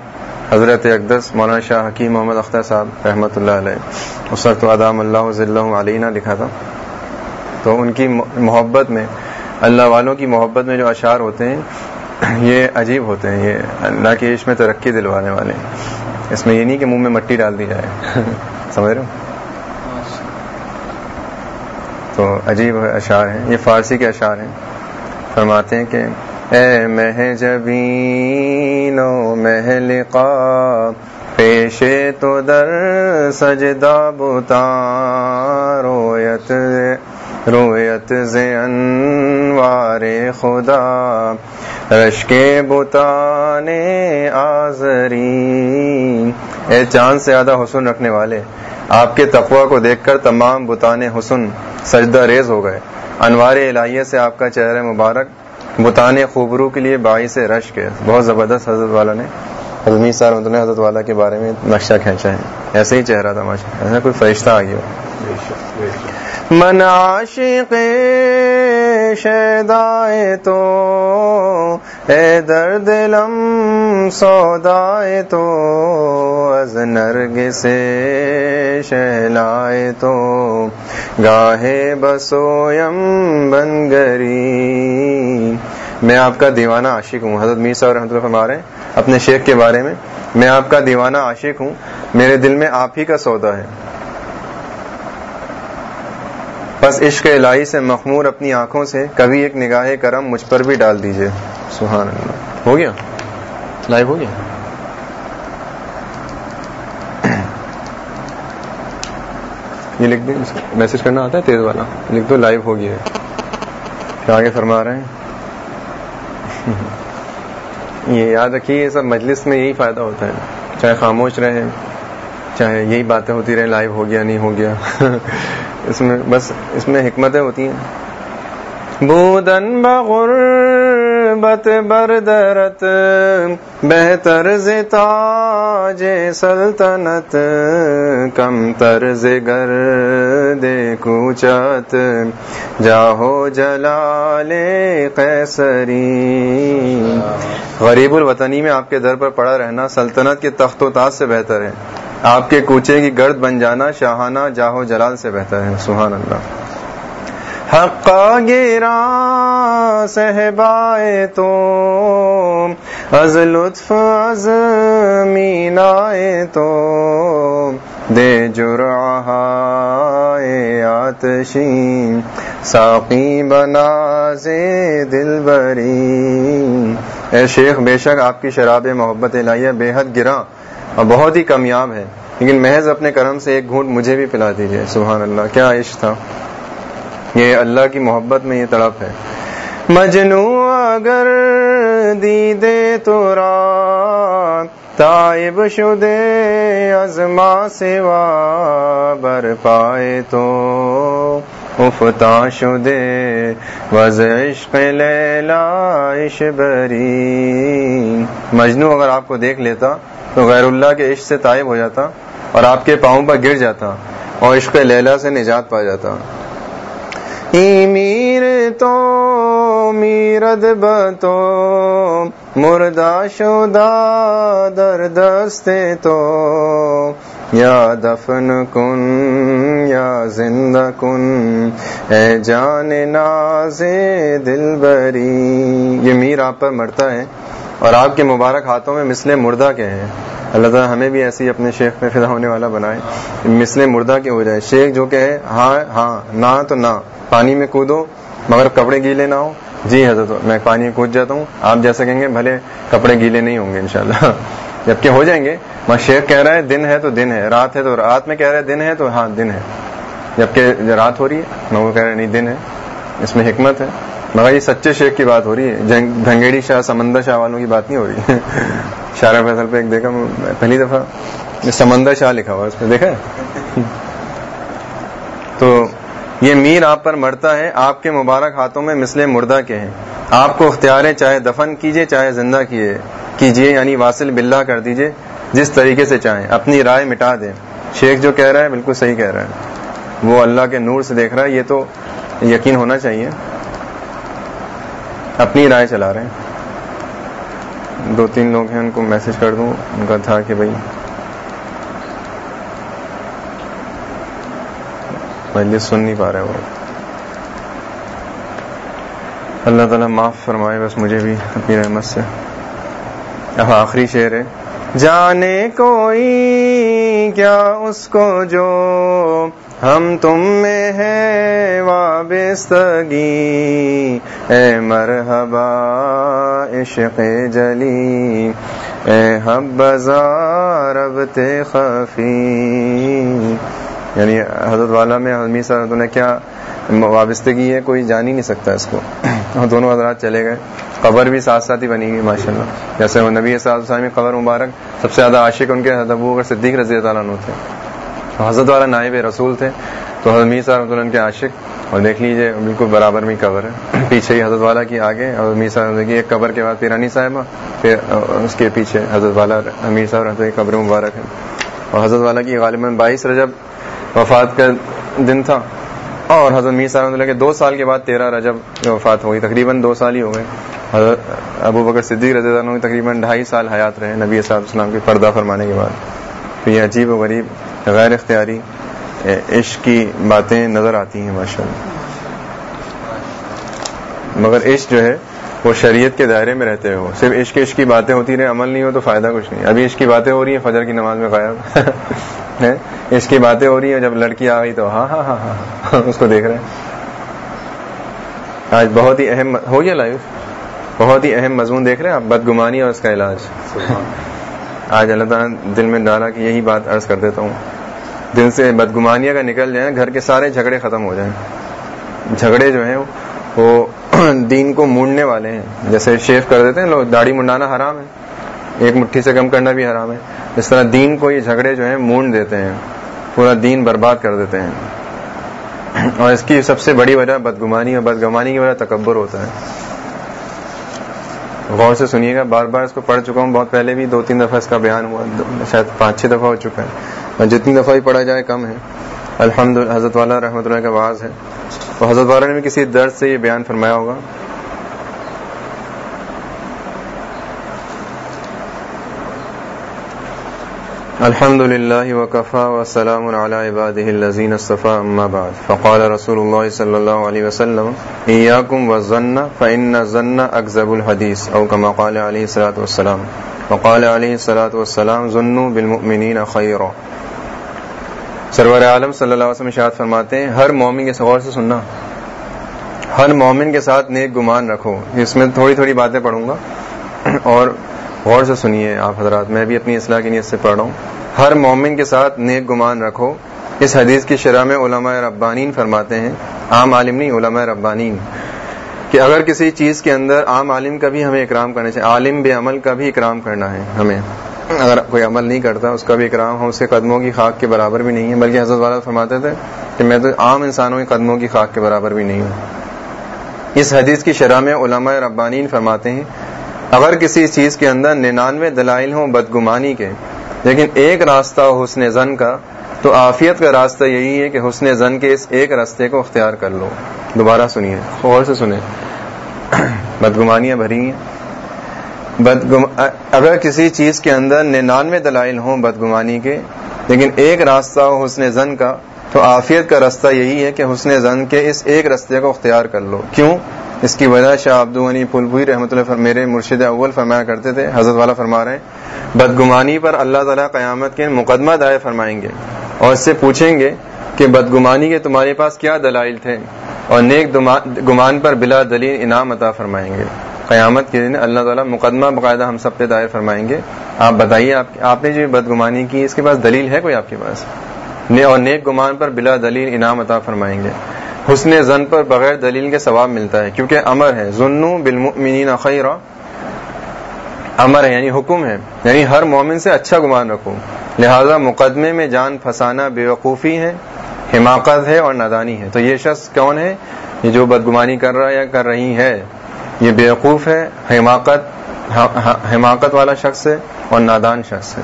حضرت اقدس مولانا شاہ حکیم محمد اختر صاحب رحمۃ اللہ علیہ۔ اس وقت ادام اللہ علیہ لکھا تھا۔ تو ان کی محبت میں اللہ والوں کی محبت میں جو اشعار ہوتے ہیں *clears throat* یہ عجیب ہوتے ہیں۔ یہ اللہ کی عشق میں ترقی دلوانے والے۔ اس میں یہ نہیں کہ منہ میں مٹی ڈال دی جائے۔ *laughs* سمجھ رہے ہو؟ تو عجیب اشعار ہیں، یہ فارسی کے اشعار ہیں۔ فرماتے ہیں کہ، اے مہ جبین و محلقا پیشے تو در سجدہ بتا رویت رویت ز انوار خدا۔ رش کے بتانے آزری۔ اے چاند سے زیادہ حسن رکھنے والے، آپ کے تقوا کو دیکھ کر تمام بتان حسن سجدہ ریز ہو گئے۔ انوار الہیہ سے آپ کا چہرہ مبارک بتان خوبرو کے لیے باعث رش کے بہت زبردست حضرت والا نے۔ حضمی سار نے حضرت والا کے بارے میں نقشہ کھینچا ہے۔ ایسے ہی چہرہ تھا ماشاء ایسا کوئی فرشتہ آ گیا من عاشق شیدائے تو، اے درد لم سودائے تو، از نرگ سے شہلائے تو۔ گاہے بسویم بنگری۔ میں آپ کا دیوانہ عاشق ہوں، حضرت میر صاحب رحمۃ اللہ ہمارے اپنے شیخ کے بارے میں۔ میں آپ کا دیوانہ عاشق ہوں، میرے دل میں آپ ہی کا سودا ہے۔ بس عشق الہی سے مخمور اپنی آنکھوں سے کبھی ایک نگاہ کرم مجھ پر بھی ڈال دیجیے۔ سبحان اللہ۔ ہو گیا؟ لائیو ہو گیا؟ یہ لکھ دیں میسج کرنا آتا ہے تیز والا۔ لکھ دو لائیو ہو گیا۔ آگے فرما رہے ہیں۔ یہ یاد رکھیے، یہ سب مجلس میں یہی فائدہ ہوتا ہے۔ چاہے خاموش رہے، چاہے یہی باتیں ہوتی رہے لائیو ہو گیا، نہیں ہو گیا۔ اس میں بس اس میں حکمتیں ہوتی ہیں۔ بودن بغر بت بردرت، بہتر تاج سلطنت، کم طرز گر دے کوچت۔ جاہو جلال قیسری غریب الوطنی میں آپ کے در پر پڑا رہنا سلطنت کے تخت و تاج سے بہتر ہے۔ آپ کے کوچے کی گرد بن جانا شاہانہ جاہو جلال سے بہتر ہے، سبحان اللہ۔ حقا گیرا صحبائے تو از لطف، از مینائے تو دے جرعہ آتشین، ساقی بنا سے دل بری اے شیخ، بے شک آپ کی شراب محبت الہیہ بے حد گرا۔ اور بہت ہی کامیاب ہے۔ لیکن محض اپنے کرم سے ایک گھونٹ مجھے بھی پلا دیجیے سبحان اللہ، کیا عشق تھا۔ یہ اللہ کی محبت میں یہ تڑپ ہے۔ مجنو، اگر دیدے تو تائب شدے ازما سوا، بر پائے تو۔ افتا شدے وز عشق لیلا بری۔ مجنو اگر آپ کو دیکھ لیتا، تو غیر اللہ کے عشق سے طائب ہو جاتا اور آپ کے پاؤں پر گر جاتا اور عشق لیلا سے نجات پا جاتا۔ میر تو میرد بتو مردہ شدہ در دستے تو۔ یا دفن کن، یا زندہ کن، اے جان ناز دل بری۔ یہ میر آپ پر مرتا ہے اور آپ کے مبارک ہاتھوں میں مسلے مردہ کے ہیں۔ اللہ تعالیٰ ہمیں بھی ایسی اپنے شیخ میں فدا ہونے والا بنائے۔ مسلے مردہ کے ہو جائے۔ شیخ جو کہ ہاں ہاں نہ تو نہ۔ پانی میں کودو، مگر کپڑے گیلے نہ ہو جی حضرت، میں پانی میں کود جاتا ہوں۔ آپ جیسا کہیں گے، بھلے کپڑے گیلے نہیں ہوں گے انشاءاللہ۔ جبکہ ہو جائیں گے۔ میں شیخ کہہ رہا ہے دن ہے تو دن ہے، رات ہے تو رات میں کہہ رہا ہے دن ہے تو ہاں دن ہے۔ جبکہ رات ہو رہی ہے میں وہ کہہ رہا نہیں، دن ہے۔ اس میں حکمت ہے۔ مگر یہ سچے شیخ کی بات ہو رہی ہے۔ دھنگیڑی شاہ، سمندر شاہ والوں کی بات نہیں ہو رہی۔ *laughs* شارہ فیصل پہ ایک دیکھا پہلی دفعہ سمندر شاہ لکھا ہوا اس پہ دیکھا *laughs* تو یہ میر آپ پر مرتا ہے، آپ کے مبارک ہاتھوں میں مسلے مردہ کے ہیں۔ آپ کو اختیار چاہے دفن کیجیے چاہے زندہ کیے کیجیے یعنی واصل بلّہ کر دیجیے جس طریقے سے چاہیں، اپنی رائے مٹا دیں۔ شیخ جو کہہ رہا ہے، بالکل صحیح کہہ رہا ہے۔ وہ اللہ کے نور سے دیکھ رہا ہے، یہ تو یقین ہونا چاہیے۔ اپنی رائے چلا رہے ہیں۔ دو تین لوگ ہیں، ان کو میسج کر دوں۔ ان کا تھا کہ بھائی، مجلس سن نہیں پا رہے وہ۔ اللہ تعالیٰ معاف فرمائے، بس مجھے بھی اپنی رحمت سے۔ اب آخری شعر ہے۔ جانے کوئی کیا اس کو جو ہم تم میں ہے وابستگی۔ اے مرحبا عشق جلی۔ اے حب رب خفی۔ یعنی حضرت والا میں حضمی صاحب نے کیا وابستگی ہے، کوئی جان ہی نہیں سکتا اس کو۔ اور دونوں حضرات چلے گئے۔ قبر بھی ساتھ ساتھ ہی بنی گئی ماشاء اللہ جیسے وہ نبی صاحب صاحب قبر مبارک، سب سے زیادہ عاشق ان کے حضرت ابو صدیق رضی اللہ عنہ تھے۔ حضرت والا نائب رسول تھے۔ تو حضرت میر صاحب ان کے عاشق۔ اور دیکھ لیجیے بالکل برابر میں قبر ہے۔ پیچھے ہی حضرت والا کی آگے۔ اور میر صاحب کی ایک قبر کے بعد پھر رانی صاحبہ پھر اس کے پیچھے حضرت والا امیر صاحب رحمۃ کی قبر مبارک ہے۔ اور حضرت والا کی غالباً بائیس رجب وفات کا دن تھا۔ اور حضرت میر صاحب کے دو سال کے بعد تیرہ رجب وفات ہو گئی تقریباً دو سال ہی ہو گئے۔ حضرت ابو بکر صدیق رضی اللہ عنہ تقریباً ڈھائی سال حیات رہے نبی صاحب السلام کے پردہ فرمانے کے بعد۔ تو یہ عجیب و غریب، غیر اختیاری عشق کی باتیں نظر آتی ہیں ماشاء اللہ مگر عشق جو ہے، وہ شریعت کے دائرے میں رہتے ہو صرف عشق عشق کی باتیں ہوتی رہے عمل نہیں ہو تو فائدہ کچھ نہیں۔ ابھی عشق کی باتیں ہو رہی ہیں، فجر کی نماز میں غائب۔ *laughs* عشق کی باتیں ہو رہی ہیں جب لڑکی آ گئی تو ہاں ہاں ہاں ہاں اس کو دیکھ رہے ہیں۔ آج بہت ہی اہم ہو گیا لائف بہت ہی اہم مضمون دیکھ رہے ہیں آپ بدگمانی اور اس کا علاج۔ آج اللہ تعالیٰ دل میں ڈالا کہ یہی بات عرض کر دیتا ہوں۔ دل سے بدگمانیاں کا نکل جائیں گھر کے سارے جھگڑے ختم ہو جائیں۔ جھگڑے جو ہیں وہ *clears throat* دین کو مونڈنے والے ہیں۔ جیسے شیف کر دیتے ہیں لوگ داڑھی منڈانا حرام ہے۔ ایک مٹھی سے کم کرنا بھی حرام ہے۔ اس طرح دین کو یہ جھگڑے جو ہیں مونڈ دیتے ہیں، پورا دین برباد کر دیتے ہیں۔ اور اس کی سب سے بڑی وجہ بدگمانی اور بدگمانی کی وجہ تکبر ہوتا ہے۔ غور سے سنیے گا، بار بار اس کو پڑھ چکا ہوں۔ بہت پہلے بھی دو تین دفعہ اس کا بیان ہوا، شاید پانچ چھ دفعہ ہو چکا ہے۔ اور جتنی دفعہ ہی پڑھا جائے کم ہے۔ الحمد، حضرت والا رحمۃ اللہ کا آواز ہے۔ تو حضرت والا نے بھی کسی درد سے یہ بیان فرمایا ہوگا۔ الحمد لله وكفى وسلام على عباده الذين اصطفى اما بعد. فقال رسول الله صلى الله عليه وسلم اياكم والظن فان الظن اكذب الحديث او كما قال عليه الصلاه والسلام. وقال عليه الصلاه والسلام، ظنوا بالمؤمنين خيرا سرور عالم صلی اللہ علیہ وسلم اشاعت فرماتے ہیں، ہر مومن کے غور سے سننا. ہر مومن کے ساتھ نیک گمان رکھو. اس میں تھوڑی تھوڑی باتیں پڑھوں گا اور غور سے سنیے آپ حضرات، میں بھی اپنی اصلاح کی نیت سے پڑھ رہا ہوں۔ ہر مومن کے ساتھ نیک گمان رکھو۔ اس حدیث کی شرح میں علماء ربانین فرماتے ہیں، عام عالم نہیں، علماء ربانین کہ اگر کسی چیز کے اندر عام عالم کا بھی ہمیں اکرام کرنا چاہیے، عالم بے عمل کا بھی اکرام کرنا ہے ہمیں۔ اگر کوئی عمل نہیں کرتا، اس کا بھی اکرام ہم، اس کے قدموں کی خاک کے برابر بھی نہیں ہے، بلکہ حضرت والا فرماتے تھے کہ میں تو عام انسانوں کے قدموں کی خاک کے برابر بھی نہیں ہوں۔ اس حدیث کی شرح میں علماء ربانین فرماتے ہیں اگر کسی چیز کے اندر ننانوے دلائل ہوں بدگمانی کے، لیکن ایک راستہ ہو حسن زن کا، تو آفیت کا راستہ یہی ہے کہ حسن زن کے اس ایک راستے کو اختیار کر لو۔ دوبارہ سنیے، غور سے سنیں۔ بدگمانیاں بھری ہیں۔ بدگم... اگر کسی چیز کے اندر ننانوے دلائل ہوں بدگمانی کے، لیکن ایک راستہ ہو حسن زن کا، تو آفیت کا راستہ یہی ہے کہ حسن زن کے اس ایک راستے کو اختیار کر لو۔ کیوں؟ اس کی وجہ شاہ عبد غنی پھول رحمۃ اللہ میرے مرشد اول فرمایا کرتے تھے، حضرت والا فرما رہے ہیں، بدگمانی پر اللہ تعالیٰ قیامت کے مقدمہ دائر فرمائیں گے اور اس سے پوچھیں گے کہ بدگمانی کے تمہارے پاس کیا دلائل تھے اور نیک گمان پر بلا دلیل انعام عطا فرمائیں گے۔ قیامت کے دن اللہ تعالیٰ مقدمہ باقاعدہ ہم سب پہ دائر فرمائیں گے۔ آپ بتائیے، آپ نے جو بدگمانی کی، اس کے پاس دلیل ہے کوئی آپ کے پاس؟ اور نیک گمان پر بلا دلیل انعام عطا فرمائیں گے۔ حسن زن پر بغیر دلیل کے ثواب ملتا ہے، کیونکہ امر ہے۔ ظنو بالمؤمنین خیرہ امر ہے یعنی حکم ہے۔ یعنی ہر مومن سے اچھا گمان رکھو۔ لہذا مقدمے میں جان پھنسانا بے وقوفی ہے، حماقت ہے اور نادانی ہے۔ تو یہ شخص کون ہے؟ یہ جو بدگمانی کر رہا ہے یا کر رہی ہے، یہ بیوقوف ہے، حماقت حماقت والا شخص ہے اور نادان شخص ہے۔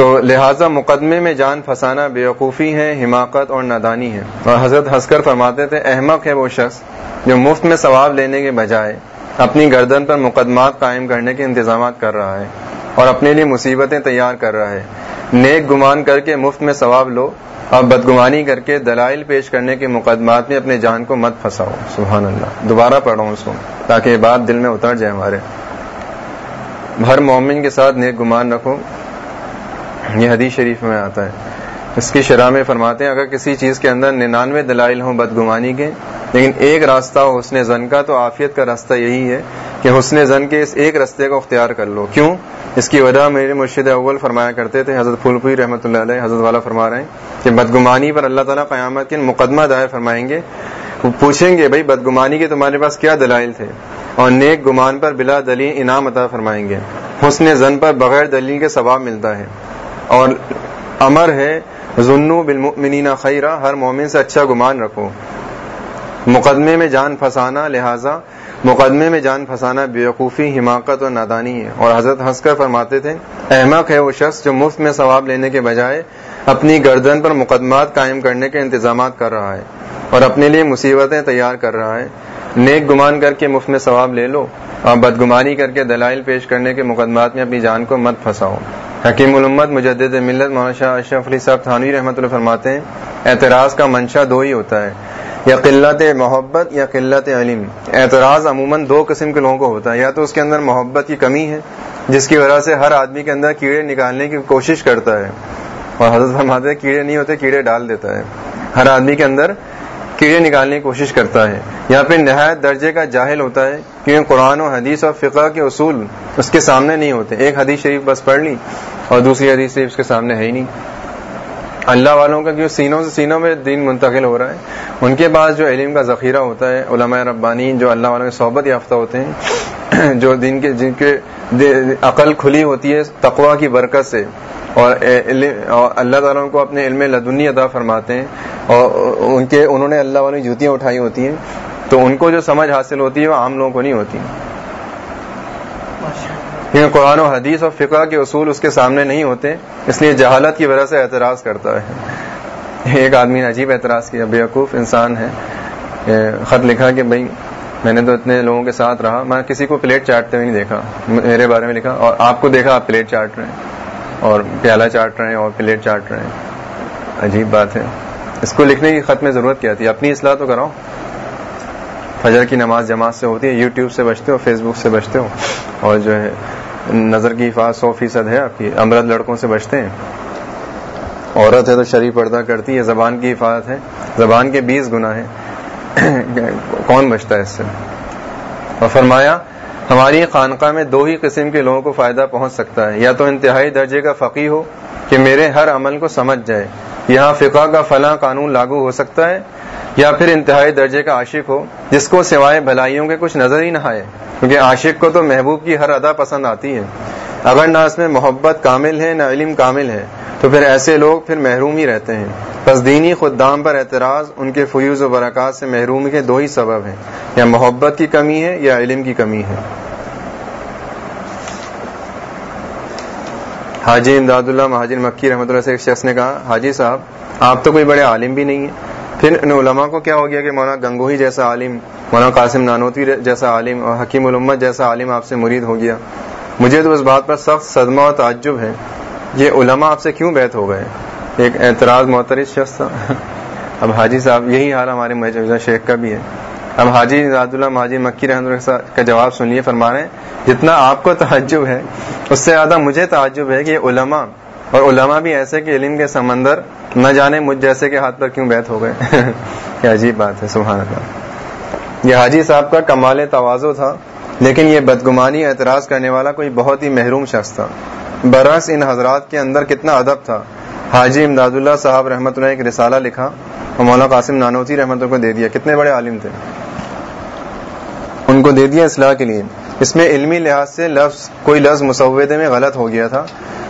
تو لہٰذا مقدمے میں جان پھنسانا بیوقوفی ہے، حماقت اور نادانی ہے۔ اور حضرت ہنسکر فرماتے تھے، احمق ہے وہ شخص جو مفت میں ثواب لینے کے بجائے اپنی گردن پر مقدمات قائم کرنے کے انتظامات کر رہا ہے اور اپنے لیے مصیبتیں تیار کر رہا ہے۔ نیک گمان کر کے مفت میں ثواب لو، اور بدگمانی کر کے دلائل پیش کرنے کے مقدمات میں اپنے جان کو مت پھنساؤ۔ سبحان اللہ۔ دوبارہ پڑھو اس کو، تاکہ یہ بات دل میں اتر جائے ہمارے۔ ہر مومن کے ساتھ نیک گمان رکھو۔ یہ حدیث شریف میں آتا ہے۔ اس کی شرح میں فرماتے ہیں، اگر کسی چیز کے اندر ننانوے دلائل ہوں بدگمانی کے، لیکن ایک راستہ ہو حسن زن کا، تو عافیت کا راستہ یہی ہے کہ حسن زن کے اس ایک راستے کو اختیار کر لو۔ کیوں؟ اس کی وجہ میرے مرشد اول فرمایا کرتے تھے، حضرت پھول پوری رحمۃ اللہ علیہ، حضرت والا فرما رہے ہیں کہ بدگمانی پر اللہ تعالیٰ قیامت کے مقدمہ دائر فرمائیں گے۔ وہ پوچھیں گے، بھائی بدگمانی کے تمہارے پاس کیا دلائل تھے؟ اور نیک گمان پر بلا دلیل انعام عطا فرمائیں گے۔ حسن زن پر بغیر دلیل کے ثواب ملتا ہے۔ اور امر ہے ظنو بالمؤمنین خیرہ ہر مومن سے اچھا گمان رکھو۔ مقدمے میں جان پھنسانا، لہذا مقدمے میں جان پھنسانا بیوقوفی، حماقت اور نادانی ہے۔ اور حضرت ہنس کر فرماتے تھے، احمق ہے وہ شخص جو مفت میں ثواب لینے کے بجائے اپنی گردن پر مقدمات قائم کرنے کے انتظامات کر رہا ہے اور اپنے لیے مصیبتیں تیار کر رہا ہے۔ نیک گمان کر کے مفت میں ثواب لے لو، اور بدگمانی کر کے دلائل پیش کرنے کے مقدمات میں اپنی جان کو مت پھنساؤ۔ حکیم علمت مجدد ملت مولانا شاہ اشرف علی صاحب تھانوی رحمۃ اللہ فرماتے ہیں، اعتراض کا منشا دو ہی ہوتا ہے، یا قلت محبت یا قلت علم۔ اعتراض عموماً دو قسم کے لوگوں کو ہوتا ہے، یا تو اس کے اندر محبت کی کمی ہے، جس کی وجہ سے ہر آدمی کے اندر کیڑے نکالنے کی کوشش کرتا ہے، اور حضرت فرماتے ہیں، کیڑے نہیں ہوتے، کیڑے ڈال دیتا ہے۔ ہر آدمی کے اندر کیڑے نکالنے کی کوشش کرتا ہے۔ یا پھر نہایت درجے کا جاہل ہوتا ہے، کیونکہ قرآن و حدیث اور فقہ کے اصول اس کے سامنے نہیں ہوتے۔ ایک حدیث شریف بس پڑھ لی اور دوسری حدیث شریف اس کے سامنے ہے ہی نہیں۔ اللہ والوں کا کیوں سینوں سے سینوں میں دین منتقل ہو رہا ہے، ان کے پاس جو علم کا ذخیرہ ہوتا ہے، علماء ربانی جو اللہ والوں کے صحبت یافتہ ہوتے ہیں، جو دن کے، جن کے عقل کھلی ہوتی ہے تقوا کی برکت سے۔ اور اللہ تعالیٰ کو اپنے علم لدنی ادا فرماتے ہیں اور ان کے انہوں نے اللہ والوں کی جوتیاں اٹھائی ہوتی ہیں تو ان کو جو سمجھ حاصل ہوتی ہے وہ عام لوگوں کو نہیں ہوتی۔ کیونکہ قرآن و حدیث اور فقہ کے اصول اس کے سامنے نہیں ہوتے اس لیے جہالت کی وجہ سے اعتراض کرتا ہے۔ ایک آدمی نے عجیب اعتراض کیا بیوقوف انسان ہے۔ خط لکھا کہ بھائی میں نے تو اتنے لوگوں کے ساتھ رہا میں کسی کو پلیٹ چاٹتے ہوئے نہیں دیکھا میرے بارے میں لکھا اور آپ کو دیکھا آپ پلیٹ چاٹ رہے ہیں۔ اور پیالہ چاٹ رہے ہیں اور پلیٹ چاٹ رہے ہیں۔ عجیب بات ہے۔ اس کو لکھنے کی خط میں ضرورت کیا تھی؟ اپنی اصلاح تو کراؤ فجر کی نماز جماعت سے ہوتی ہے، یوٹیوب سے بچتے ہو فیس بک سے بچتے ہو؟ اور جو ہے، نظر کی حفاظت سو فیصد ہے آپ کی امرد لڑکوں سے بچتے ہیں؟ عورت ہے تو شریف پردہ کرتی ہے زبان کی حفاظت ہے۔ زبان کے بیس گنا ہے *coughs* کون بچتا ہے اس سے؟ اور فرمایا ہماری خانقاہ میں دو ہی قسم کے لوگوں کو فائدہ پہنچ سکتا ہے۔ یا تو انتہائی درجے کا فقی ہو کہ میرے ہر عمل کو سمجھ جائے۔ یہاں فقہ کا فلاں قانون لاگو ہو سکتا ہے یا پھر انتہائی درجے کا عاشق ہو، جس کو سوائے بھلائیوں کے کچھ نظر ہی نہ آئے۔ کیونکہ عاشق کو تو محبوب کی ہر ادا پسند آتی ہے۔ اگر نہ اس میں محبت کامل ہے، نہ علم کامل ہے تو پھر ایسے لوگ پھر محروم ہی رہتے ہیں۔ پس دینی خدام پر اعتراض، ان کے فیوز و برکات سے محروم کے دو ہی سبب ہیں۔ یا محبت کی کمی ہے یا علم کی کمی ہے۔ حاجی امداد اللہ، مہاجر مکی رحمۃ اللہ سے ایک شخص نے کہا، حاجی صاحب، آپ تو کوئی بڑے عالم بھی نہیں ہیں۔ پھر ان علماء کو کیا ہو گیا کہ مولانا گنگوہی جیسا عالم، مولانا قاسم نانوتی جیسا عالم اور حکیم الامت جیسا عالم آپ سے مرید ہو گیا۔ مجھے تو اس بات پر سخت صدمہ اور تعجب ہے یہ علماء آپ سے کیوں بیت ہو گئے؟ ایک اعتراض معترض شخص تھا۔ اب حاجی صاحب، یہی حال ہمارے مجوزہ شیخ کا بھی ہے۔ اب حاجی نژاد اللہ ماجی مکی رحمۃ کا جواب سنیے فرما رہے ہیں، جتنا آپ کو تعجب ہے، اس سے زیادہ مجھے تعجب ہے کہ یہ علماء، اور علماء بھی ایسے کہ علم کے سمندر نہ جانے مجھ جیسے کے ہاتھ پر کیوں بیت ہو گئے؟ *laughs* یہ عجیب بات ہے، سبحان اللہ۔ یہ حاجی صاحب کا کمال توازو تھا، لیکن یہ بدگمانی اعتراض کرنے والا کوئی بہت ہی محروم شخص تھا۔ برعکس ان حضرات کے اندر کتنا ادب تھا۔ حاجی امداد اللہ صاحب رحمۃ اللہ ایک رسالہ لکھا اور مولانا قاسم نانوتی رحمۃ اللہ کو دے دیا۔ کتنے بڑے عالم تھے۔ ان کو دے دیا اصلاح کے لیے۔ اس میں علمی لحاظ سے لفظ، کوئی لفظ مسودے میں غلط ہو گیا تھا۔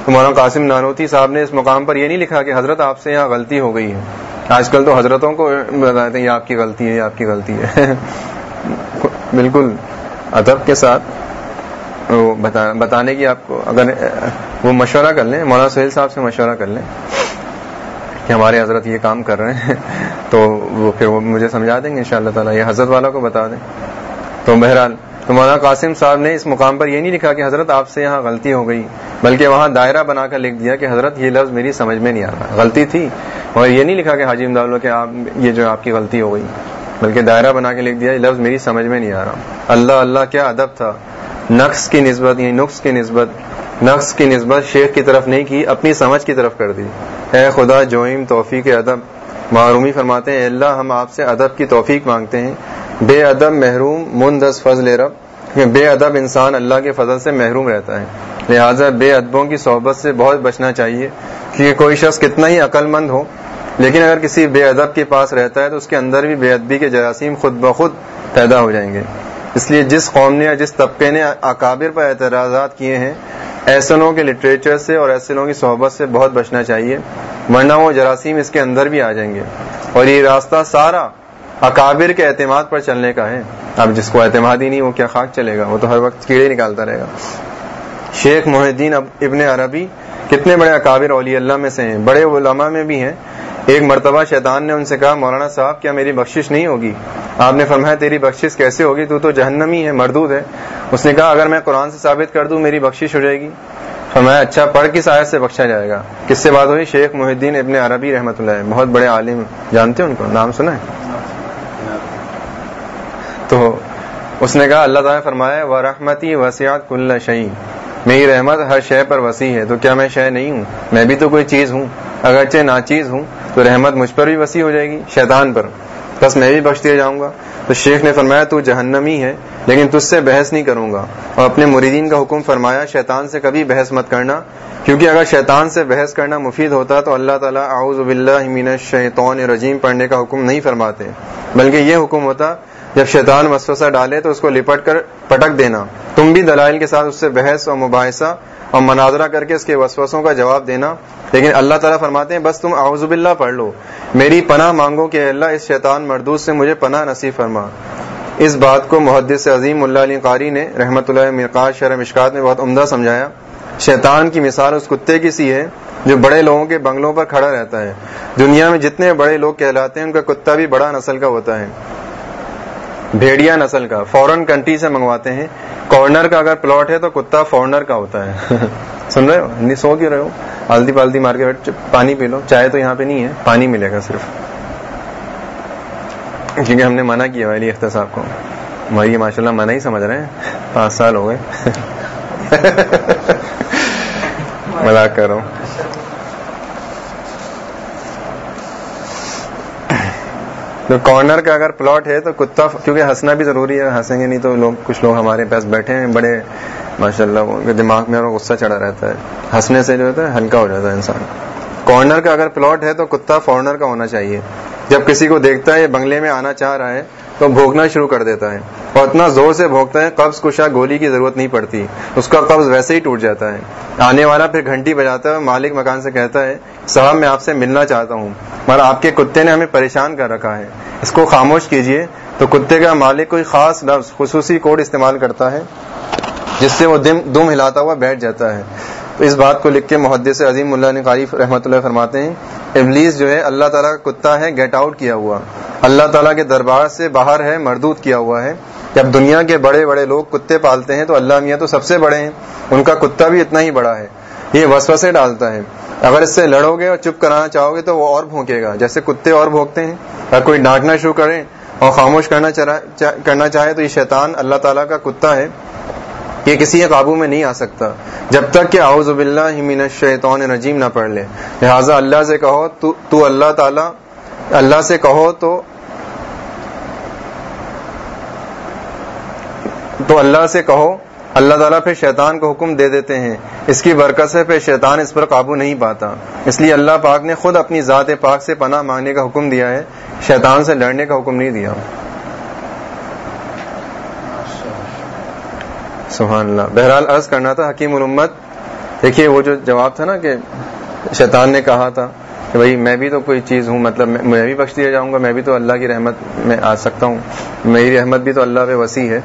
تو مولانا قاسم نانوتی صاحب نے اس مقام پر یہ نہیں لکھا کہ حضرت آپ سے یہاں غلطی ہو گئی ہے۔ آج کل تو حضرتوں کو بتاتے ہیں، یہ آپ کی غلطی ہے، یہ آپ کی غلطی ہے۔ *laughs* بالکل ادب کے ساتھ بتانے کی آپ کو اگر، وہ مشورہ کر لیں، مولانا سہیل صاحب سے مشورہ کر لیں کہ ہمارے حضرت یہ کام کر رہے ہیں، تو وہ پھر وہ مجھے سمجھا دیں گے ان شاء اللہ تعالیٰ، یہ حضرت والا کو بتا دیں۔ تو بہرحال، تو مولانا قاسم صاحب نے اس مقام پر یہ نہیں لکھا کہ حضرت آپ سے یہاں غلطی ہو گئی، بلکہ وہاں دائرہ بنا کر لکھ دیا کہ حضرت یہ لفظ میری سمجھ میں نہیں آ رہا۔ غلطی تھی، اور یہ نہیں لکھا کہ حاجی امداد کہ آپ یہ جو آپ کی غلطی ہو گئی، بلکہ دائرہ بنا کے لکھ دیا، یہ لفظ میری سمجھ میں نہیں آ رہا۔ اللہ اللہ کیا ادب تھا۔ نقص کی نسبت یعنی نقص کی نسبت، نقص کی نسبت شیخ کی طرف نہیں کی، اپنی سمجھ کی طرف کر دی۔ اے خدا جوئم توفیق ادب معرومی فرماتے ہیں اللہ، ہم آپ سے ادب کی توفیق مانگتے ہیں۔ بے ادب محروم مندس فضل رب۔ بے ادب انسان اللہ کے فضل سے محروم رہتا ہے۔ لہٰذا بے ادبوں کی صحبت سے بہت بچنا چاہیے۔ کیونکہ کوئی شخص کتنا ہی عقل مند ہو، لیکن اگر کسی بے ادب کے پاس رہتا ہے، تو اس کے اندر بھی بے ادبی کے جراثیم خود بخود پیدا ہو جائیں گے۔ اس لیے جس قوم نے جس طبقے نے اکابر پر اعتراضات کیے ہیں ایسے لوگوں کے لٹریچر سے اور ایسے لوگوں کی صحبت سے بہت بچنا چاہیے، ورنہ وہ جراثیم اس کے اندر بھی آ جائیں گے۔ اور یہ راستہ سارا اکابر کے اعتماد پر چلنے کا ہے۔ اب جس کو اعتماد ہی نہیں، وہ کیا خاک چلے گا؟ وہ تو ہر وقت کیڑے نکالتا رہے گا۔ شیخ محی الدین ابن عربی، کتنے بڑے اکابر اولی اللہ میں سے ہیں، بڑے علماء میں بھی ہیں ایک مرتبہ شیطان نے ان سے کہا، مولانا صاحب، کیا میری بخشش نہیں ہوگی؟ آپ نے فرمایا، تیری بخشش کیسے ہوگی؟ تو تو جہنمی ہے، مردود ہے۔ اس نے کہا، اگر میں قرآن سے ثابت کر دوں، میری بخشش ہو جائے گی۔ فرمایا اچھا پڑھ کس آیت سے بخشا جائے گا؟ کس سے بات ہوئی؟ شیخ محی الدین ابن عربی رحمۃ اللہ بہت بڑے عالم جانتے ہیں ان کو؟ نام سنا ہے؟ تو اس نے کہا، اللہ تعالیٰ فرمایا و رحمتی وسیعت کل شعی میری رحمت ہر شے پر وسیع ہے، تو کیا میں شے نہیں ہوں؟ میں بھی تو کوئی چیز ہوں۔ اگرچہ ناچیز ہوں، تو رحمت مجھ پر بھی وسیع ہو جائے گی، شیطان پر۔ بس میں بھی بخش دیا جاؤں گا۔ تو شیخ نے فرمایا، تو جہنمی ہے، لیکن تجھ سے بحث نہیں کروں گا۔ اور اپنے مریدین کا حکم فرمایا، شیطان سے کبھی بحث مت کرنا، کیونکہ اگر شیطان سے بحث کرنا مفید ہوتا، تو اللہ تعالیٰ اعوذ باللہ من الشیطان رجیم پڑھنے کا حکم نہیں فرماتے۔ بلکہ یہ حکم ہوتا جب شیطان وسوسہ ڈالے تو اس کو لپٹ کر پٹک دینا۔ تم بھی دلائل کے ساتھ اس سے بحث اور مباحثہ اور مناظرہ کر کے اس کے وسوسوں کا جواب دینا۔ لیکن اللہ تعالیٰ فرماتے ہیں، بس تم اعوذ باللہ پڑھ لو۔ میری پناہ مانگو کہ اللہ، اس شیطان مردود سے مجھے پناہ نصیب فرما۔ اس بات کو محدث عظیم اللہ علی قاری نے رحمت اللہ مرقاز شرح مشکات میں بہت عمدہ سمجھایا۔ شیطان کی مثال اس کتے کی سی ہے جو بڑے لوگوں کے بنگلوں پر کھڑا رہتا ہے۔ دنیا میں جتنے بڑے لوگ کہلاتے ہیں، ان کا کتا بھی بڑا نسل کا ہوتا ہے۔ بھیڑیا نسل کا فورن کنٹری سے منگواتے ہیں۔ کارنر کا اگر پلاٹ ہے تو کتا فورنر کا ہوتا ہے۔ *laughs* سن رہے ہو؟ نہیں سو کیوں رہے ہو؟ ہلدی پالتی مار کے بیٹھ، پانی پی لو۔ چائے تو یہاں پہ نہیں ہے، پانی ملے گا صرف۔ کیونکہ ہم نے منع کیا والی اختر صاحب کو۔ ہماری ماشاء اللہ منع ہی سمجھ رہے ہیں۔ پانچ سال ہو گئے۔ *laughs* مذاق کر رہا ہوں۔ تو کارنر کا اگر پلاٹ ہے تو کتا کیونکہ ہنسنا بھی ضروری ہے، ہنسیں گے نہیں تو لوگ، کچھ لوگ ہمارے پاس بیٹھے ہیں، بڑے ماشاء اللہ دماغ میں غصہ چڑھا رہتا ہے۔ ہنسنے سے جو ہوتا ہے، ہلکا ہو جاتا ہے انسان۔ کارنر کا اگر پلاٹ ہے تو کتا فارنر کا ہونا چاہیے۔ جب کسی کو دیکھتا ہے بنگلے میں آنا چاہ رہا ہے، تو بھوکنا شروع کر دیتا ہے۔ اور اتنا زور سے بھوکتا ہے، قبض کشا گولی کی ضرورت نہیں پڑتی۔ اس کا قبض ویسے ہی ٹوٹ جاتا ہے۔ آنے والا پھر گھنٹی بجاتا ہے مالک مکان سے کہتا ہے صاحب میں آپ سے ملنا چاہتا ہوں، مگر آپ کے کتے نے ہمیں پریشان کر رکھا ہے۔ اس کو خاموش کیجیے۔ تو کتے کا مالک کوئی خاص لفظ، خصوصی کوڈ استعمال کرتا ہے، جس سے وہ دم ہلاتا ہوا بیٹھ جاتا ہے۔ تو اس بات کو لکھ کے محدث عظیم اللہ نے قاریف رحمۃ اللہ فرماتے ہیں، ابلیس جو ہے، اللہ تعالیٰ کا کتا ہے گیٹ آؤٹ کیا ہوا۔ اللہ تعالیٰ کے دربار سے باہر ہے، مردود کیا ہوا ہے۔ جب دنیا کے بڑے بڑے لوگ کتے پالتے ہیں تو اللہ میاں تو سب سے بڑے ہیں، ان کا کتا بھی اتنا ہی بڑا ہے۔ یہ وسوسے ڈالتا ہے۔ اگر اس سے لڑو گے اور چپ کرانا چاہو گے تو وہ اور بھونکے گا۔ جیسے کتے اور بھونکتے ہیں۔ اگر کوئی ڈانٹنا شروع کرے اور خاموش کرنا کرنا چاہے تو یہ شیطان اللہ تعالیٰ کا کتا ہے۔ یہ کسی کے قابو میں نہیں آ سکتا۔ جب تک کہ اعوذ باللہ من الشیطان رجیم نہ پڑھ لے۔ لہٰذا اللہ سے کہو تو اللہ تعالی اللہ سے کہو تو تو اللہ سے کہو، اللہ تعالیٰ پھر شیطان کو حکم دے دیتے ہیں۔ اس کی برکت سے پھر شیطان اس پر قابو نہیں پاتا۔ اس لیے اللہ پاک نے خود اپنی ذات پاک سے پناہ مانگنے کا حکم دیا ہے۔ شیطان سے لڑنے کا حکم نہیں دیا۔ سبحان اللہ۔ بہرحال عرض کرنا تھا حکیم الامت۔ دیکھیے وہ جو جواب تھا نا کہ شیطان نے کہا تھا کہ بھائی میں بھی تو کوئی چیز ہوں مطلب میں بھی بخش دیا جاؤں گا، میں بھی تو اللہ کی رحمت میں آ سکتا ہوں۔ میری رحمت بھی تو اللہ پہ وسیع ہے۔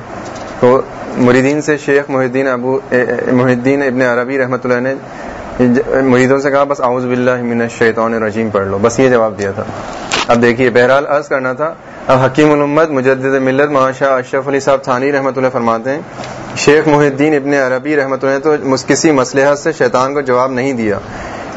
تو مریدین سے شیخ محدین ابو محدین ابن عربی رحمۃ اللہ نے مریدوں سے کہا، بس اعوذ باللہ من الشیطان الرجیم، پڑھ لو. بس یہ جواب دیا تھا۔ اب دیکھیے، بہرحال عرض کرنا تھا، اب حکیم الامت مجدد ملت مہاشا اشرف علی صاحب تھانی رحمۃ اللہ فرماتے ہیں، شیخ محی الدین ابن عربی رحمۃ اللہ تو کسی مسلحت سے شیطان کو جواب نہیں دیا۔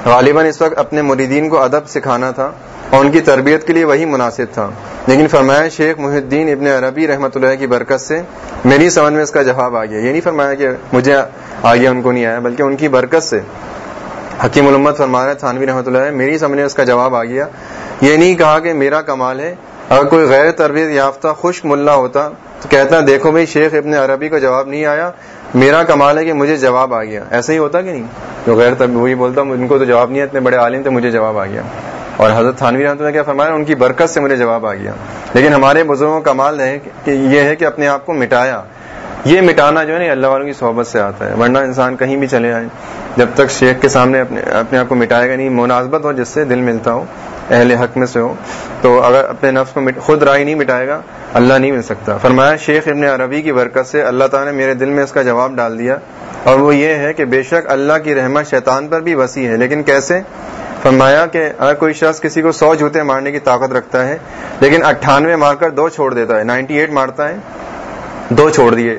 غالباً اس وقت اپنے مریدین کو ادب سکھانا تھا۔ اور ان کی تربیت کے لیے وہی مناسب تھا۔ لیکن فرمایا شیخ محی الدین ابن عربی رحمۃ اللہ کی برکت سے میری سمجھ میں اس کا جواب آ گیا۔ یہ نہیں فرمایا کہ مجھے آ گیا ان کو نہیں آیا، بلکہ ان کی برکت سے۔ حکیم علمت فرمایا تھانوی رحمۃ اللہ میری سمجھ میں اس کا جواب آ گیا۔ یہ نہیں کہا کہ میرا کمال ہے۔ اگر کوئی غیر تربیت یافتہ خشک ملا ہوتا تو کہتا دیکھو بھائی، شیخ ابن عربی کو جواب نہیں آیا۔ میرا کمال ہے کہ مجھے جواب آ گیا۔ ایسا ہی ہوتا کہ نہیں؟ جو غیر وہی بولتا، ان کو تو جواب نہیں ہے، اتنے بڑے عالم تھے، مجھے جواب آ گیا۔ اور حضرت تھانوی رحمۃ نے کیا فرمایا، ان کی برکت سے مجھے جواب آ گیا۔ لیکن ہمارے بزرگوں کا کمال ہے کہ یہ ہے کہ اپنے آپ کو مٹایا۔ یہ مٹانا جو ہے نا اللہ والوں کی صحبت سے آتا ہے۔ ورنہ انسان کہیں بھی چلے آئے، جب تک شیخ کے سامنے اپنے اپنے آپ کو مٹائے گا نہیں، مناسبت ہو، جس سے دل ملتا ہو، اہل حق میں سے ہو، تو اگر اپنے نفس کو خود رائے نہیں مٹائے گا، اللہ نہیں مل سکتا۔ فرمایا، شیخ ابن عربی کی برکت سے اللہ تعالیٰ نے میرے دل میں اس کا جواب ڈال دیا۔ اور وہ یہ ہے کہ بے شک اللہ کی رحمت شیطان پر بھی وسیع ہے، لیکن کیسے؟ فرمایا کہ اگر کوئی شخص کسی کو سو جوتے مارنے کی طاقت رکھتا ہے، لیکن اٹھانوے مار کر دو چھوڑ دیتا ہے، نائنٹی ایٹ مارتا ہے، دو چھوڑ دیے۔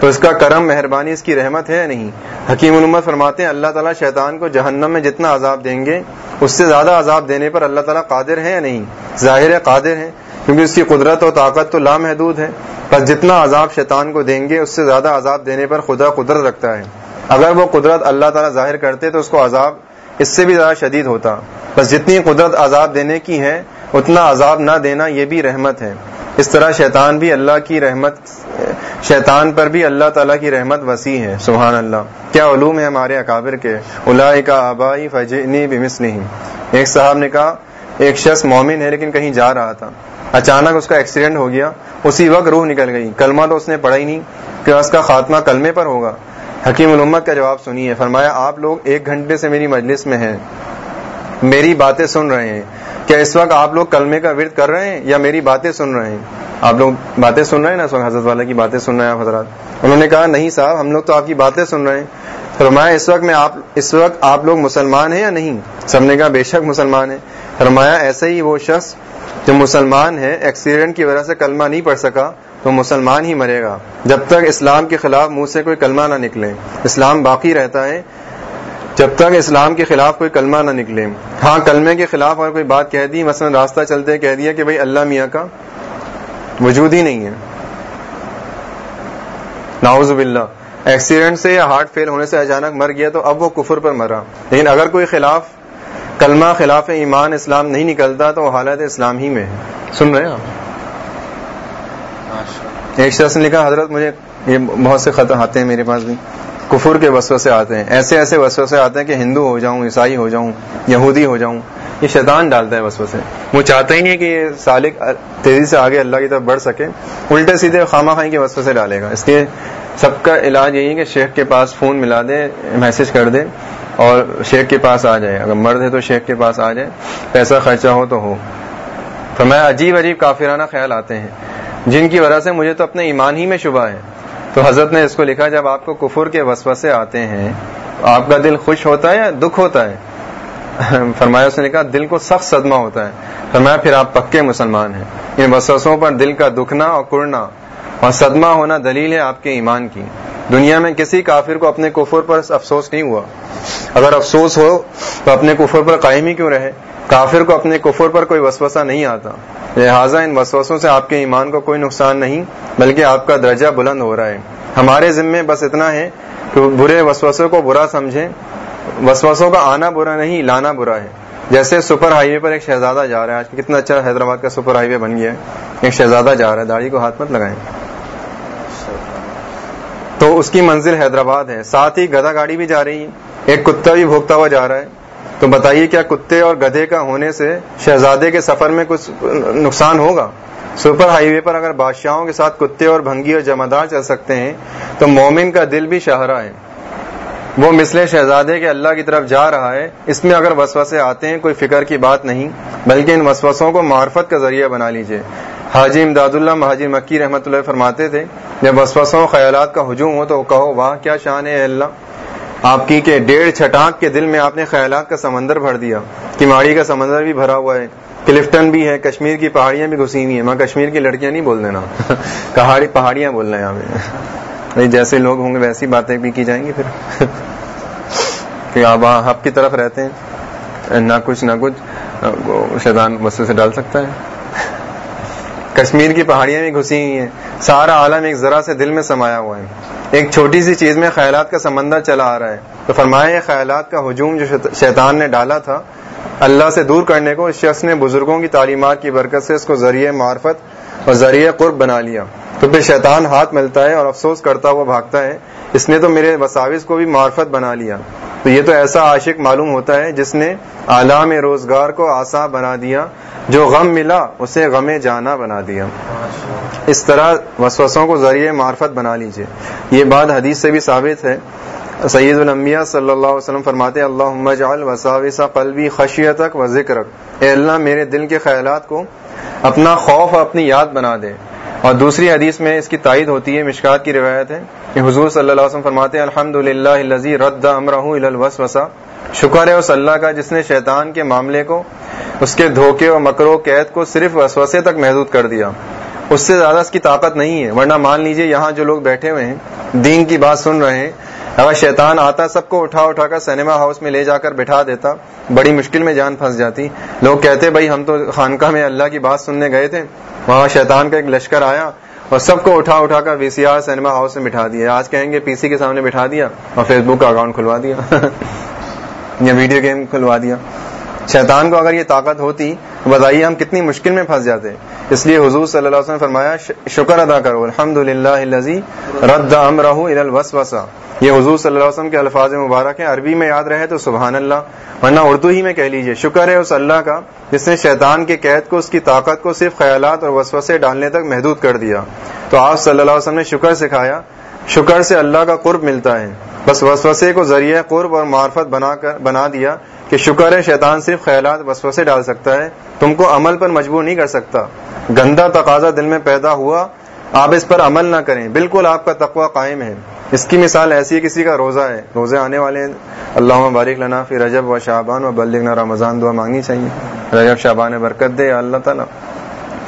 تو اس کا کرم، مہربانی، اس کی رحمت ہے یا نہیں؟ حکیم علمت فرماتے ہیں، اللہ تعالیٰ شیطان کو جہنم میں جتنا عذاب دیں گے، اس سے زیادہ عذاب دینے پر اللہ تعالیٰ قادر ہے یا نہیں؟ ظاہر ہے قادر ہے، کیونکہ اس کی قدرت اور طاقت تو لامحدود ہے۔ بس جتنا عذاب شیطان کو دیں گے، اس سے زیادہ عذاب دینے پر خدا قدرت رکھتا ہے۔ اگر وہ قدرت اللہ تعالیٰ ظاہر کرتے تو اس کو عذاب اس سے بھی زیادہ شدید ہوتا۔ بس جتنی قدرت عذاب دینے کی ہے، اتنا عذاب نہ دینا یہ بھی رحمت ہے۔ اس طرح شیطان بھی اللہ کی رحمت، شیطان پر بھی اللہ تعالیٰ کی رحمت وسیع ہے۔ سبحان اللہ۔ کیا علوم ہے ہمارے اکابر کے؟ الا کا آبائی فجنی بمس نہیں ایک صاحب نے کہا، ایک شخص مومن ہے لیکن کہیں جا رہا تھا۔ اچانک اس کا ایکسیڈنٹ ہو گیا۔ اسی وقت روح نکل گئی۔ کلمہ تو اس نے پڑھا ہی نہیں کہ اس کا خاتمہ کلمے پر ہوگا۔ حکیم الامت کا جواب سنیے۔ فرمایا، آپ لوگ ایک گھنٹے سے میری مجلس میں ہیں، میری باتیں سن رہے ہیں۔ کیا اس وقت آپ لوگ کلمے کا ورد کر رہے ہیں یا میری باتیں سن رہے ہیں؟ آپ لوگ باتیں سن رہے ہیں نا؟ اس وقت حضرت والا کی باتیں سن رہے ہیں آپ حضرات۔ انہوں نے کہا، نہیں صاحب، ہم لوگ تو آپ کی باتیں سن رہے ہیں۔ فرمایا، اس وقت میں آپ، اس وقت آپ لوگ مسلمان ہیں یا نہیں؟ سب نے کہا، بے شک مسلمان ہیں۔ فرمایا ایسے ہی وہ شخص جو مسلمان ہے، ایکسیڈنٹ کی وجہ سے کلمہ نہیں پڑھ سکا تو مسلمان ہی مرے گا۔ جب تک اسلام کے خلاف منہ سے کوئی کلمہ نہ نکلے۔ اسلام باقی رہتا ہے۔ جب تک اسلام کے خلاف کوئی کلمہ نہ نکلے۔ ہاں کلمے کے خلاف اگر کوئی بات کہہ دی، مثلا راستہ چلتے کہہ دیا کہ بھائی اللہ میاں کا، وجود ہی نہیں ہے۔ ناؤز باللہ۔ ایکسیڈنٹ سے یا ہارٹ فیل ہونے سے اچانک مر گیا تو اب وہ کفر پر مرا۔ لیکن اگر کوئی خلاف کلمہ، خلاف ایمان اسلام نہیں نکلتا تو وہ حالت اسلام ہی میں ہے۔ سن رہے ہیں آپ؟ ایک شخص نے لکھا حضرت، مجھے یہ بہت سے خط آتے ہیں میرے پاس بھی۔ کفر کے وسو سے آتے ہیں۔ ایسے ایسے وسو سے آتے ہیں کہ ہندو ہو جاؤں، عیسائی ہو جاؤں، یہودی ہو جاؤں۔ یہ شیطان ڈالتا ہے وسو سے وہ چاہتا ہی نہیں کہ یہ سالک تیزی سے آگے اللہ کی طرف بڑھ سکے۔ الٹے سیدھے خامہ خائی کے وسو سے ڈالے گا۔ اس لیے سب کا علاج یہی ہے کہ شیخ کے پاس فون ملا دے، میسج کر دے اور شیخ کے پاس آ جائے۔ اگر مرد ہے تو شیخ کے پاس آ جائے۔ پیسہ خرچہ ہو تو ہو۔ تو میں عجیب عجیب کافرانہ خیال آتے ہیں۔ جن کی وجہ سے مجھے تو اپنے ایمان ہی میں شبہ ہے۔ تو حضرت نے اس کو لکھا جب آپ کو کفر کے وسوسے آتے ہیں، آپ کا دل خوش ہوتا ہے یا دکھ ہوتا ہے؟ *laughs* فرمایا، اس نے لکھا، دل کو سخت صدمہ ہوتا ہے۔ فرمایا، پھر آپ پکے مسلمان ہیں۔ ان وسوسوں پر دل کا دکھنا اور کرنا اور صدمہ ہونا دلیل ہے آپ کے ایمان کی۔ دنیا میں کسی کافر کو اپنے کفر پر افسوس نہیں ہوا۔ اگر افسوس ہو تو اپنے کفر پر قائم ہی کیوں رہے؟ کافر کو اپنے کفر پر کوئی وسوسہ نہیں آتا۔ لہٰذا ان وسوسوں سے آپ کے ایمان کو کوئی نقصان نہیں، بلکہ آپ کا درجہ بلند ہو رہا ہے۔ ہمارے ذمے بس اتنا ہے کہ برے وسوسوں کو برا سمجھیں۔ وسوسوں کا آنا برا نہیں، لانا برا ہے۔ جیسے سپر ہائی وے پر ایک شہزادہ جا رہا ہے۔ آج کتنا اچھا حیدرآباد کا سپر ہائی وے بن گیا ہے۔ ایک شہزادہ جا رہا ہے، داڑھی کو ہاتھ مت لگائیں۔ تو اس کی منزل حیدرآباد ہے۔ ساتھ ہی گدا گاڑی بھی جا رہی ہے۔ ایک کتا بھی بھوکتا ہوا جا رہا ہے۔ تو بتائیے کیا کتے اور گدھے کا ہونے سے شہزادے کے سفر میں کچھ نقصان ہوگا؟ سپر ہائی وے پر اگر بادشاہوں کے ساتھ کتے اور بھنگی اور جمعدار چل سکتے ہیں، تو مومن کا دل بھی شاہراہ ہے۔ وہ مثل شہزادے کے اللہ کی طرف جا رہا ہے۔ اس میں اگر وسوسے آتے ہیں، کوئی فکر کی بات نہیں، بلکہ ان وسوسوں کو معرفت کا ذریعہ بنا لیجیے۔ حاجی امداد اللہ مہاجی مکی رحمۃ اللہ فرماتے تھے، جب وسوسوں خیالات کا ہجوم ہو تو کہو، واہ، کیا شان ہے اللہ! آپ کی کہ ڈیڑھ چھٹانک کے دل میں آپ نے خیالات کا سمندر بھر دیا کماڑی کا سمندر بھی بھرا ہوا ہے کلفٹن بھی ہے کشمیر کی پہاڑیاں بھی گھسی ہوئی ہیں میں کشمیر کی لڑکیاں نہیں بول دینا۔ *laughs* پہاڑیاں بول رہے ہیں جیسے لوگ ہوں گے ویسی باتیں بھی کی جائیں گی پھر۔ *laughs* کہ آپ ہب کی طرف رہتے ہیں نہ کچھ نہ کچھ شیطان بسوں سے ڈال سکتا ہے۔ *laughs* کشمیر کی پہاڑیاں بھی گھسی ہوئی ہیں سارا عالم ایک ذرا سے دل میں سمایا ہوا ہے۔ ایک چھوٹی سی چیز میں خیالات کا سمندر چلا آ رہا ہے۔ تو فرمایا، یہ خیالات کا ہجوم جو شیطان نے ڈالا تھا، اللہ سے دور کرنے کو، اس شخص نے بزرگوں کی تعلیمات کی برکت سے اس کو ذریعہ معرفت اور ذریعہ قرب بنا لیا۔ تو پھر شیطان ہاتھ ملتا ہے اور افسوس کرتا ہوا بھاگتا ہے۔ اس نے تو میرے وساوس کو بھی معرفت بنا لیا۔ تو یہ تو ایسا عاشق معلوم ہوتا ہے جس نے عالام روزگار کو آسا بنا دیا، جو غم ملا اسے غم جانا بنا دیا۔ اس طرح وسوسوں کو ذریعے معرفت بنا لیجیے۔ یہ بات حدیث سے بھی ثابت ہے۔ سید الانبیاء صلی اللہ علیہ وسلم فرماتے اللہ جعل وساوسا قلبی خشیتک و ذکرک۔ اے اللہ، میرے دل کے خیالات کو اپنا خوف اور اپنی یاد بنا دے۔ اور دوسری حدیث میں اس کی تائید ہوتی ہے، مشکات کی روایت ہے کہ حضور صلی اللہ علیہ وسلم فرماتے ہیں الحمد للہ رد امرہ الوسوسا شکر ہے اس اللہ کا جس نے شیطان کے معاملے کو، اس کے دھوکے اور مکرو قید کو صرف وسوسے تک محدود کر دیا۔ اس سے زیادہ اس کی طاقت نہیں ہے۔ ورنہ مان لیجیے، یہاں جو لوگ بیٹھے ہوئے ہیں، دین کی بات سن رہے ہیں اگر شیطان آتا سب کو اٹھا اٹھا کر سینما ہاؤس میں لے جا کر بٹھا دیتا۔ بڑی مشکل میں جان پھنس جاتی۔ لوگ کہتے، بھائی، ہم تو خانقاہ میں اللہ کی بات سننے گئے تھے۔ وہاں شیطان کا ایک لشکر آیا اور سب کو اٹھا اٹھا کر V C R cinema house میں بٹھا دیا۔ آج کہیں گے پی سی کے سامنے بٹھا دیا اور فیس بک کا اکاؤنٹ کھلوا دیا۔ یا ویڈیو گیم کھلوا دیا۔ شیطان کو اگر یہ طاقت ہوتی بتائیے ہم کتنی مشکل میں پھنس جاتے۔ اس لیے حضور صلی اللہ علیہ وسلم نے فرمایا شکر ادا کرو۔ الحمد للہ رد امرہ الوسوسہ۔ یہ حضور صلی اللہ علیہ وسلم کے الفاظ مبارک ہیں۔ عربی میں یاد رہے تو سبحان اللہ ورنہ اردو ہی میں کہہ لیجیے۔ شکر ہے اس اللہ کا جس نے شیطان کے قید کو، اس کی طاقت کو صرف خیالات اور وسوسے ڈالنے تک محدود کر دیا۔ تو آپ صلی اللہ علیہ وسلم نے شکر سکھایا۔ شکر سے اللہ کا قرب ملتا ہے۔ بس وسوسے کو ذریعہ قرب اور معرفت بنا کر، بنا دیا۔ کہ شکر ہے، شیطان صرف خیالات، وسوسے ڈال سکتا ہے۔ تم کو عمل پر مجبور نہیں کر سکتا۔ گندا تقاضا دل میں پیدا ہوا۔ آپ اس پر عمل نہ کریں۔ بالکل آپ کا تقوی قائم ہے۔ اس کی مثال ایسی ہے، کسی کا روزہ ہے۔ روزے آنے والے ہیں۔ اللہ بارک لنا پھر رجب و شعبان و بلغنا رمضان۔ دعا مانگنی چاہیے۔ رجب، شعبان برکت دے۔ اللہ تعالیٰ،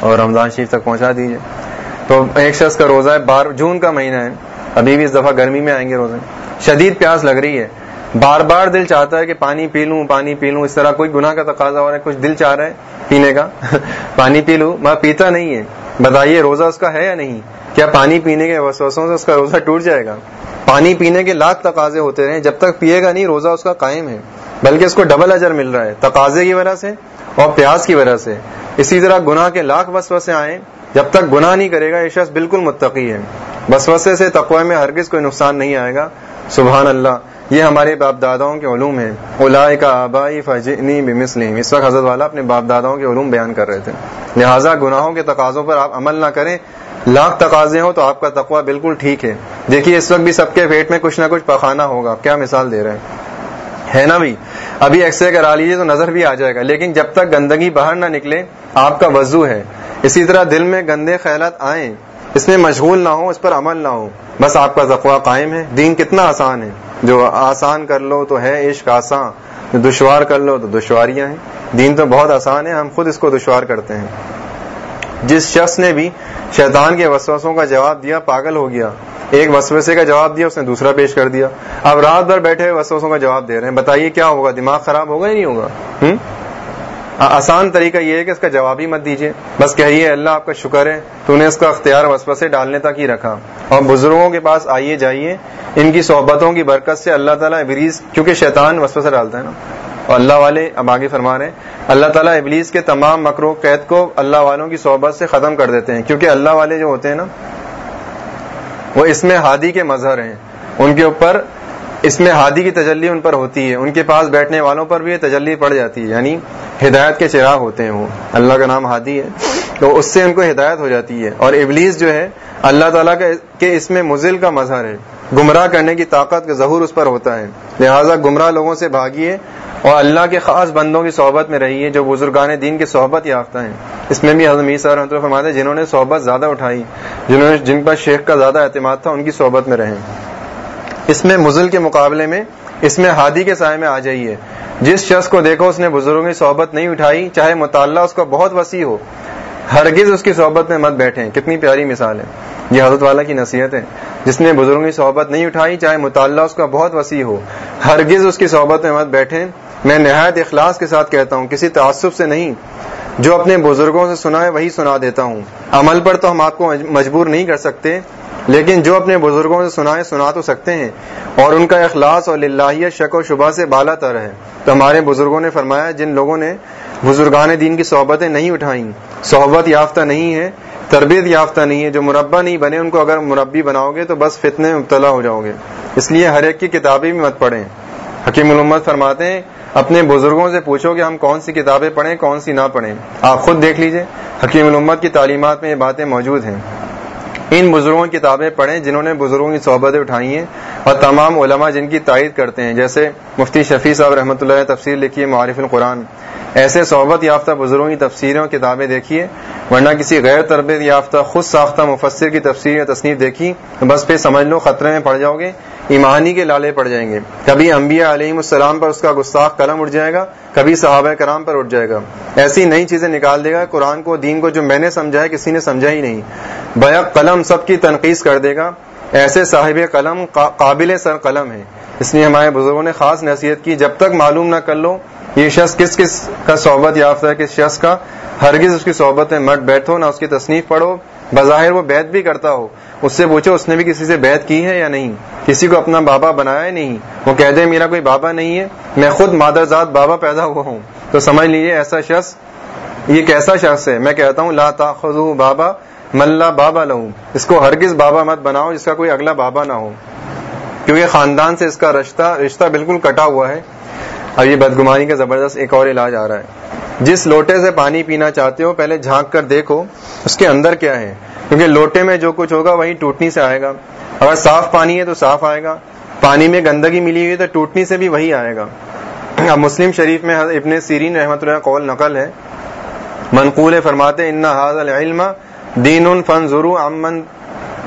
اور رمضان شریف تک پہنچا دیجیے تو ایک شخص کا روزہ ہے، بار جون کا مہینہ ہے۔ ابھی بھی اس دفعہ گرمی میں آئیں گے روزے۔ شدید پیاس لگ رہی ہے۔ بار بار دل چاہتا ہے کہ پانی پی لوں، پانی پی لوں، اس طرح کوئی گناہ کا تقاضا ہو رہا ہے، کچھ دل چاہ رہا ہے پینے کا، *laughs* پانی پی لوں میں پیتا نہیں ہے۔ بتائیے روزہ اس کا ہے یا نہیں؟ کیا پانی پینے کے وسوسوں سے اس کا روزہ ٹوٹ جائے گا؟ پانی پینے کے لاکھ تقاضے ہوتے رہے، جب تک پیے گا نہیں، روزہ اس کا قائم ہے۔ بلکہ اس کو ڈبل اجر مل رہا ہے، تقاضے کی وجہ سے اور پیاس کی وجہ سے۔ اسی طرح گناہ کے لاکھ وسوسے آئے جب تک گناہ نہیں کرے گا، یہ شخص بالکل متقی ہے۔ وسوسے سے تقوی میں ہرگز کوئی نقصان نہیں آئے گا۔ سبحان اللہ۔ یہ ہمارے باپ داداؤں کے علوم ہیں۔ اولا کا آبائی فجنی بمسلم اس وقت حضرت والا اپنے باپ داداؤں کے علوم بیان کر رہے تھے۔ لہٰذا گناہوں کے تقاضوں پر آپ عمل نہ کریں۔ لاکھ تقاضے ہوں تو آپ کا تقوی بالکل ٹھیک ہے۔ دیکھیے، اس وقت بھی سب کے پیٹ میں کچھ نہ کچھ پخانا ہوگا۔ کیا مثال دے رہے ہیں؟ ہے نا بھی؟ ابھی ایکس رے کرا لیجیے تو نظر بھی آ جائے گا۔ لیکن جب تک گندگی باہر نہ نکلے، آپ کا وضو ہے۔ اسی طرح دل میں گندے خیالات آئیں اس میں مشغول نہ ہو اس پر عمل نہ ہو بس آپ کا تقوی قائم ہے۔ دین کتنا آسان ہے۔ جو آسان کر لو تو ہے عشق آسان جو دشوار کر لو تو دشواریاں ہیں۔ دین تو بہت آسان ہے، ہم خود اس کو دشوار کرتے ہیں۔ جس شخص نے بھی شیطان کے وسوسوں کا جواب دیا، پاگل ہو گیا۔ ایک وسوسے کا جواب دیا، اس نے دوسرا پیش کر دیا۔ اب رات بھر بیٹھے ہوئے وسوسوں کا جواب دے رہے ہیں۔ بتائیے کیا ہوگا؟ دماغ خراب ہوگا یا نہیں ہوگا؟ ہاں، آسان طریقہ یہ ہے کہ اس کا جواب ہی مت دیجیے بس کہیے اللہ آپ کا شکر ہے، تو نے اس کا اختیار وسوسے ڈالنے تک ہی رکھا۔ اور بزرگوں کے پاس آئیے جائیے، ان کی صحبتوں کی برکت سے اللہ تعالیٰ ابلیس، کیونکہ شیطان وسوسہ ڈالتا ہے نا۔ اور اللہ والے اب آگے فرما رہے ہیں، اللہ تعالیٰ ابلیس کے تمام مکرو قید کو اللہ والوں کی صحبت سے ختم کر دیتے ہیں، کیونکہ اللہ والے جو ہوتے ہیں نا، وہ اس میں ہادی کے مظہر ہیں۔ ان کے اوپر اس میں ہادی کی تجلی ان پر ہوتی ہے، ان کے پاس بیٹھنے والوں پر بھی یہ تجلی پڑ جاتی ہے یعنی ہدایت کے چراغ ہوتے ہیں وہ۔ اللہ کا نام ہادی ہے، تو اس سے ان کو ہدایت ہو جاتی ہے۔ اور ابلیس جو ہے، اللہ تعالیٰ کے اس میں مزل کا مظہر ہے۔ گمراہ کرنے کی طاقت کا ظہور اس پر ہوتا ہے۔ لہٰذا گمراہ لوگوں سے بھاگیے اور اللہ کے خاص بندوں کی صحبت میں رہیے، جو بزرگان دین کی صحبت یافتہ ہیں۔ اس میں بھی حضرت رحمۃ اللہ فرماتے جنہوں نے صحبت زیادہ اٹھائی، جنہوں نے جن پر شیخ کا زیادہ اعتماد تھا، ان کی صحبت میں رہیں۔ اس میں مزل کے مقابلے میں، اس میں ہادی کے سائے میں آ جائیے۔ جس شخص کو دیکھو، اس نے بزرگوں کی صحبت نہیں اٹھائی، چاہے مطالعہ اس کا بہت وسیع ہو۔ ہرگز اس کی صحبت میں مت بیٹھے کتنی پیاری مثال ہے۔ یہ حضرت والا کی نصیحت ہے۔ جس نے بزرگوں کی صحبت نہیں اٹھائی، چاہے مطالعہ اس کا بہت وسیع ہو۔ ہرگز اس کی صحبت میں مت بیٹھے میں نہایت اخلاص کے ساتھ کہتا ہوں، کسی تعصب سے نہیں۔ جو اپنے بزرگوں سے سنا ہے وہی سنا دیتا ہوں۔ عمل پر تو ہم آپ کو مجبور نہیں کر سکتے۔ لیکن جو اپنے بزرگوں سے سنائے سنا تو سکتے ہیں اور ان کا اخلاص اور للہیت شک و شبہ سے بالا تر ہے۔ تو ہمارے بزرگوں نے فرمایا، جن لوگوں نے بزرگان دین کی صحبتیں نہیں اٹھائیں، صحبت یافتہ نہیں ہے، تربیت یافتہ نہیں ہے، جو مربع نہیں بنے، ان کو اگر مربی بناؤ گے تو بس فتنے مبتلا ہو جاؤ گے۔ اس لیے ہر ایک کی کتابیں بھی مت پڑھیں۔ حکیم علومت فرماتے ہیں، اپنے بزرگوں سے پوچھو کہ ہم کون سی کتابیں پڑھیں، کون سی نہ پڑھیں۔ آپ خود دیکھ لیجیے، حکیم علومت کی تعلیمات میں یہ باتیں موجود ہیں۔ ان بزرگوں کی کتابیں پڑھیں جنہوں نے بزرگوں کی صحبتیں اٹھائی ہیں اور تمام علماء جن کی تائید کرتے ہیں، جیسے مفتی شفیع صاحب رحمۃ اللہ تفسیر لکھی ہے معارف القرآن۔ ایسے صحبت یافتہ بزرگوں کی تفسیروں کتابیں دیکھیے، ورنہ کسی غیر تربیت یافتہ، خود ساختہ مفسر کی تفسیر یا تصنیف دیکھی، بس پہ سمجھ لو خطرے میں پڑ جاؤ گے۔ ایمانی کے لالے پڑ جائیں گے۔ کبھی انبیاء علیہ السلام پر اس کا گستاخ قلم اٹھ جائے گا، کبھی صحابہ کرام پر اٹھ جائے گا۔ ایسی نئی چیزیں نکال دے گا، قرآن کو، دین کو جو میں نے سمجھا ہے، کسی نے سمجھا ہی نہیں۔ بیک قلم سب کی تنقید کر دے گا۔ ایسے صاحب قلم قابل سر قلم ہے اس لیے ہمارے بزرگوں نے خاص نصیحت کی، جب تک معلوم نہ کر لو یہ شخص کس کس کا صحبت یافتہ ہے، کس شخص کا، ہرگز اس کی صحبت میں مٹ بیٹھو، نہ اس کی تصنیف پڑھو۔ بظاہر وہ بیت بھی کرتا ہو۔ اس سے پوچھو، اس نے بھی کسی سے بیت کی ہے یا نہیں؟ کسی کو اپنا بابا بنایا نہیں۔ وہ کہہ دے، میرا کوئی بابا نہیں ہے۔ میں خود مادر ذات بابا پیدا ہوا ہوں۔ تو سمجھ لیجیے ایسا شخص، یہ کیسا شخص ہے؟ میں کہتا ہوں، لا تاخذو بابا ملا بابا لہوں اس کو ہرگز بابا مت بناؤ، جس کا کوئی اگلا بابا نہ ہو۔ کیونکہ خاندان سے اس کا رشتہ رشتہ بالکل کٹا ہوا ہے۔ اب یہ بدگمانی کا زبردست ایک اور علاج آ رہا ہے۔ جس لوٹے سے پانی پینا چاہتے ہو، پہلے جھانک کر دیکھو اس کے اندر کیا ہے۔ کیونکہ لوٹے میں جو کچھ ہوگا، وہی ٹوٹنی سے آئے گا۔ اگر صاف پانی ہے تو صاف آئے گا۔ پانی میں گندگی ملی ہوئی تو ٹوٹنی سے بھی وہی آئے گا۔ اب مسلم شریف میں ابن سیرین رحمۃ اللہ قول نقل ہے۔ منقول فرماتے ان حاض العلم دین فن ضرو امن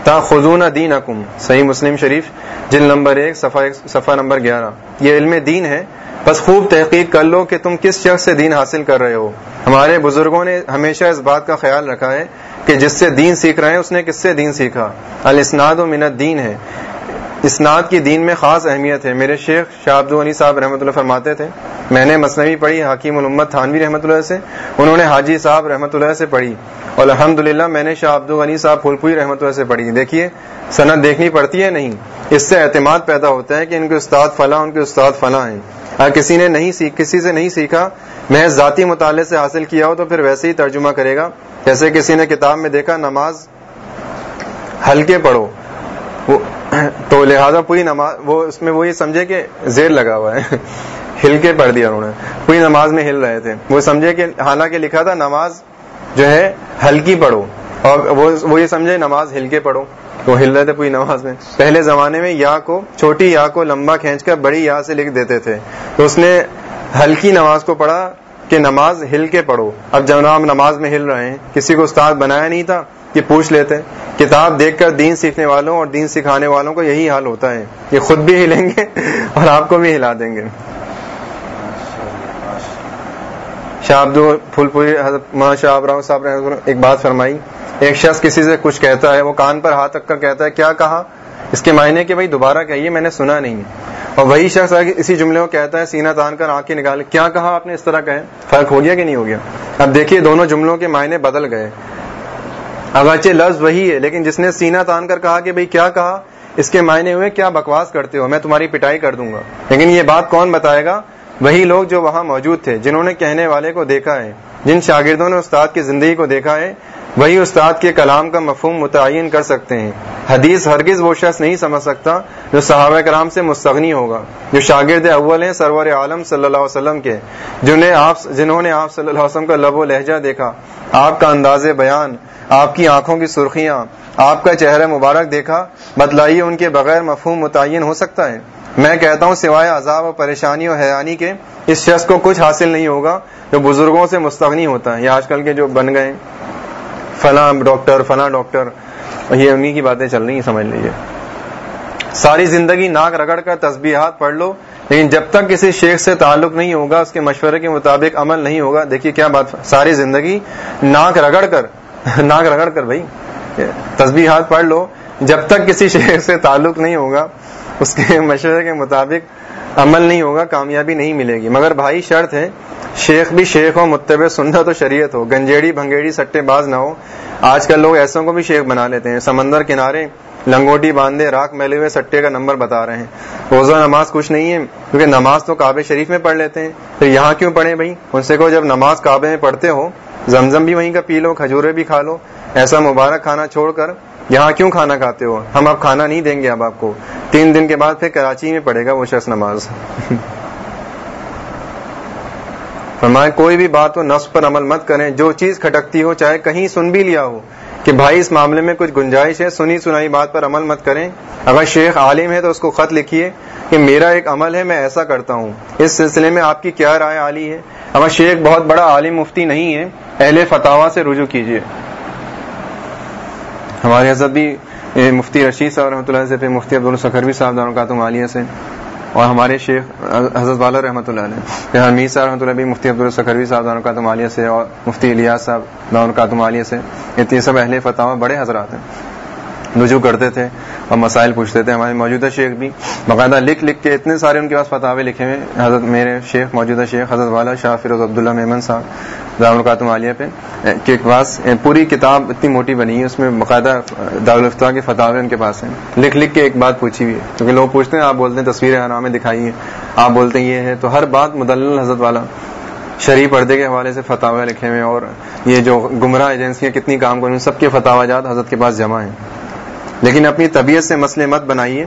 تا خزون دین صحیح مسلم شریف جل نمبر ایک، صفحہ نمبر گیارہ۔ یہ علم دین ہے۔ بس خوب تحقیق کر لو کہ تم کس شخص سے دین حاصل کر رہے ہو۔ ہمارے بزرگوں نے ہمیشہ اس بات کا خیال رکھا ہے کہ جس سے دین سیکھ رہے ہیں، اس نے کس سے دین سیکھا؟ الاسناد و منت دین ہے۔ اسناد کی دین میں خاص اہمیت ہے۔ میرے شیخ شاہ عبد الغنی صاحب رحمۃ اللہ فرماتے تھے، میں نے مصنوعی پڑھی حکیم الامت تھانوی رحمۃ اللہ سے۔ انہوں نے حاجی صاحب رحمۃ اللہ سے پڑھی۔ اور الحمد میں نے شاہ عبد الغنی صاحب پھولپوئی رحمۃ اللہ سے پڑھی۔ دیکھیے صنعت دیکھنی پڑتی ہے نہیں؟ اس سے اعتماد پیدا ہوتا ہے کہ ان کے استاد فلاں، ان کے استاد فلاں ہیں۔ ہاں، کسی نے نہیں سیکھ، کسی سے نہیں سیکھا، میں ذاتی مطالعے سے حاصل کیا ہو تو پھر ویسے ہی ترجمہ کرے گا۔ جیسے کسی نے کتاب میں دیکھا، نماز ہلکے پڑھو۔ *clears throat* تو لہذا پوری نماز، وہ اس میں وہ یہ سمجھے کہ زیر لگا ہوا ہے۔ *laughs* ہل کے پڑھ دیا انہوں نے۔ پوری نماز میں ہل رہے تھے۔ وہ سمجھے کہ، حالانکہ لکھا تھا، نماز جو ہے، ہلکی پڑھو۔ اور وہ یہ سمجھے نماز ہل کے پڑھو۔ وہ ہل رہے تھے پوری نماز میں۔ پہلے زمانے میں یا کو چھوٹی یا کو لمبا کھینچ کر بڑی یا سے لکھ دیتے تھے۔ تو اس نے ہلکی نماز کو پڑھا کہ نماز ہل کے پڑھو۔ اب جب ہم نماز میں ہل رہے ہیں، کسی کو استاد بنایا نہیں تھا کہ پوچھ لیتے۔ کتاب دیکھ کر دین سیکھنے والوں اور دین سکھانے والوں کو یہی حال ہوتا ہے یہ خود بھی ہلیں گے اور آپ کو بھی ہلا دیں گے۔ شاہ پھول پوری شاہ ابراہ صاحب ایک بات فرمائی۔ ایک شخص کسی سے کچھ کہتا ہے، وہ کان پر ہاتھ رکھ کر کہتا ہے، کیا کہا؟ اس کے معنی کہ بھائی دوبارہ کہیے، میں نے سنا نہیں اور وہی شخص اسی جملے کو کہتا ہے سینا تان کر آنکھیں نکالے کیا کہا آپ نے؟ اس طرح کہے۔ فرق ہو گیا کہ نہیں ہو گیا؟ اب دیکھیے، دونوں جملوں کے معنی بدل گئے۔ اگرچہ لفظ وہی ہے، لیکن جس نے سینا تان کر کہا کہ بھائی کیا کہا، اس کے معنی ہوئے، کیا بکواس کرتے ہو؟ میں تمہاری پٹائی کر دوں گا۔ لیکن یہ بات کون بتائے گا؟ وہی لوگ جو وہاں موجود تھے، جنہوں نے کہنے والے کو دیکھا ہے، جن شاگردوں نے استاد کی زندگی کو دیکھا ہے، وہی استاد کے کلام کا مفہوم متعین کر سکتے ہیں۔ حدیث ہرگز وہ شخص نہیں سمجھ سکتا جو صحابہ کرام سے مستغنی ہوگا، جو شاگرد اول ہیں سرور عالم صلی اللہ علیہ وسلم کے جنہیں آپ، جنہوں نے آپ صلی اللہ علیہ وسلم کا لب و لہجہ دیکھا۔ آپ کا انداز بیان، آپ کی آنکھوں کی سرخیاں، آپ کا چہرہ مبارک دیکھا، بتلائیے ان کے بغیر مفہوم متعین ہو سکتا ہے۔ میں کہتا ہوں سوائے عذاب و پریشانی اور حیرانی کے، اس شخص کو کچھ حاصل نہیں ہوگا جو بزرگوں سے مستغنی ہوتا ہے یہ آج کل کے جو بن گئے فلاں ڈاکٹر فلاں ڈاکٹر، یہ انہیں کی باتیں چل رہی ہیں، سمجھ لیجیے ساری زندگی ناک رگڑ کر تسبیحات پڑھ لو، لیکن جب تک کسی شیخ سے تعلق نہیں ہوگا، اس کے مشورے کے مطابق عمل نہیں ہوگا، دیکھیے کیا بات، ساری زندگی ناک رگڑ کر، *laughs* ناک رگڑ کر بھائی، تسبیحات پڑھ لو۔ جب تک کسی شیخ سے تعلق نہیں ہوگا اس کے *laughs* مشورے کے مطابق عمل نہیں ہوگا، کامیابی نہیں ملے گی۔ مگر بھائی شرط ہے، شیخ بھی شیخ ہو، متبع سنت و شریعت ہو۔ گنجیڑی، بھنگیڑی، سٹے باز نہ ہو۔ آج کل لوگ ایسوں کو بھی شیخ بنا لیتے ہیں۔ سمندر کنارے لنگوٹی باندھے راک میلے ہوئے سٹے کا نمبر بتا رہے ہیں۔ روزہ نماز کچھ نہیں ہے، کیونکہ نماز تو کعبے شریف میں پڑھ لیتے ہیں۔ پھر یہاں کیوں پڑھیں بھائی؟ ان سے کہو جب نماز کعبے میں پڑھتے ہو، زمزم بھی وہیں کا پی لو، کھجورے بھی کھا لو۔ ایسا مبارک کھانا چھوڑ کر یہاں کیوں کھانا کھاتے ہو؟ ہم اب کھانا نہیں دیں گے اب آپ کو۔ تین دن کے بعد پھر کراچی میں پڑے گا وہ شخص نماز۔ *laughs* فرمائے، کوئی بھی بات ہو نفس پر عمل مت کریں۔ جو چیز کھٹکتی ہو، چاہے کہیں سن بھی لیا ہو۔ کہ بھائی، اس معاملے میں کچھ گنجائش ہے، سنی سنائی بات پر عمل مت کریں۔ اگر شیخ عالم ہے تو اس کو خط لکھیے کہ میرا ایک عمل ہے، میں ایسا کرتا ہوں۔ اس سلسلے میں آپ کی کیا رائے عالی ہے؟ اگر شیخ بہت بڑا عالم مفتی نہیں ہے، اہل فتوا سے رجوع کیجیے ہمارے حضرت بھی مفتی رشید صاحب رحمۃ اللہ سے مفتی عبدالسخروی صاحب داروں کا عالیہ سے، اور ہمارے شیخ حضرت والا رحمۃ اللہ علیہ حمید صاحب رحمۃ اللہ بھی، مفتی عبدالسخروی صاحب داروں کا عالیہ سے، اور مفتی الیاس صاحب داروں القاتم عالیہ سے، یہ سب اہل فتح بڑے حضرات ہیں۔ رجوع کرتے تھے اور مسائل پوچھتے تھے۔ ہمارے موجودہ شیخ بھی باقاعدہ لکھ لکھ کے اتنے سارے ان کے پاس فتح لکھے ہوئے حضرت میرے شیخ، موجودہ شیخ، حضرت والا شاہ فیروز عبداللہ میمن صاحب دارالقاتم عالیہ پہ کے پاس پوری کتاب اتنی موٹی بنی ہے اس میں باقاعدہ دارالفتہ کے فتح ان کے پاس ہیں۔ لکھ لکھ کے ایک بات پوچھی ہوئی ہے، کیونکہ لوگ پوچھتے ہیں، آپ بولتے ہیں تصویر نامے دکھائی ہے آپ بولتے ہیں یہ ہے تو ہر بات مدلل حضرت والا شریف پردے کے حوالے سے فتح لکھے ہوئے اور یہ جو گمراہ ایجنسیاں کتنی کام کریں سب کے فتح جات حضرت کے پاس جمع ہیں۔ لیکن اپنی طبیعت سے مسئلے مت بنائیے،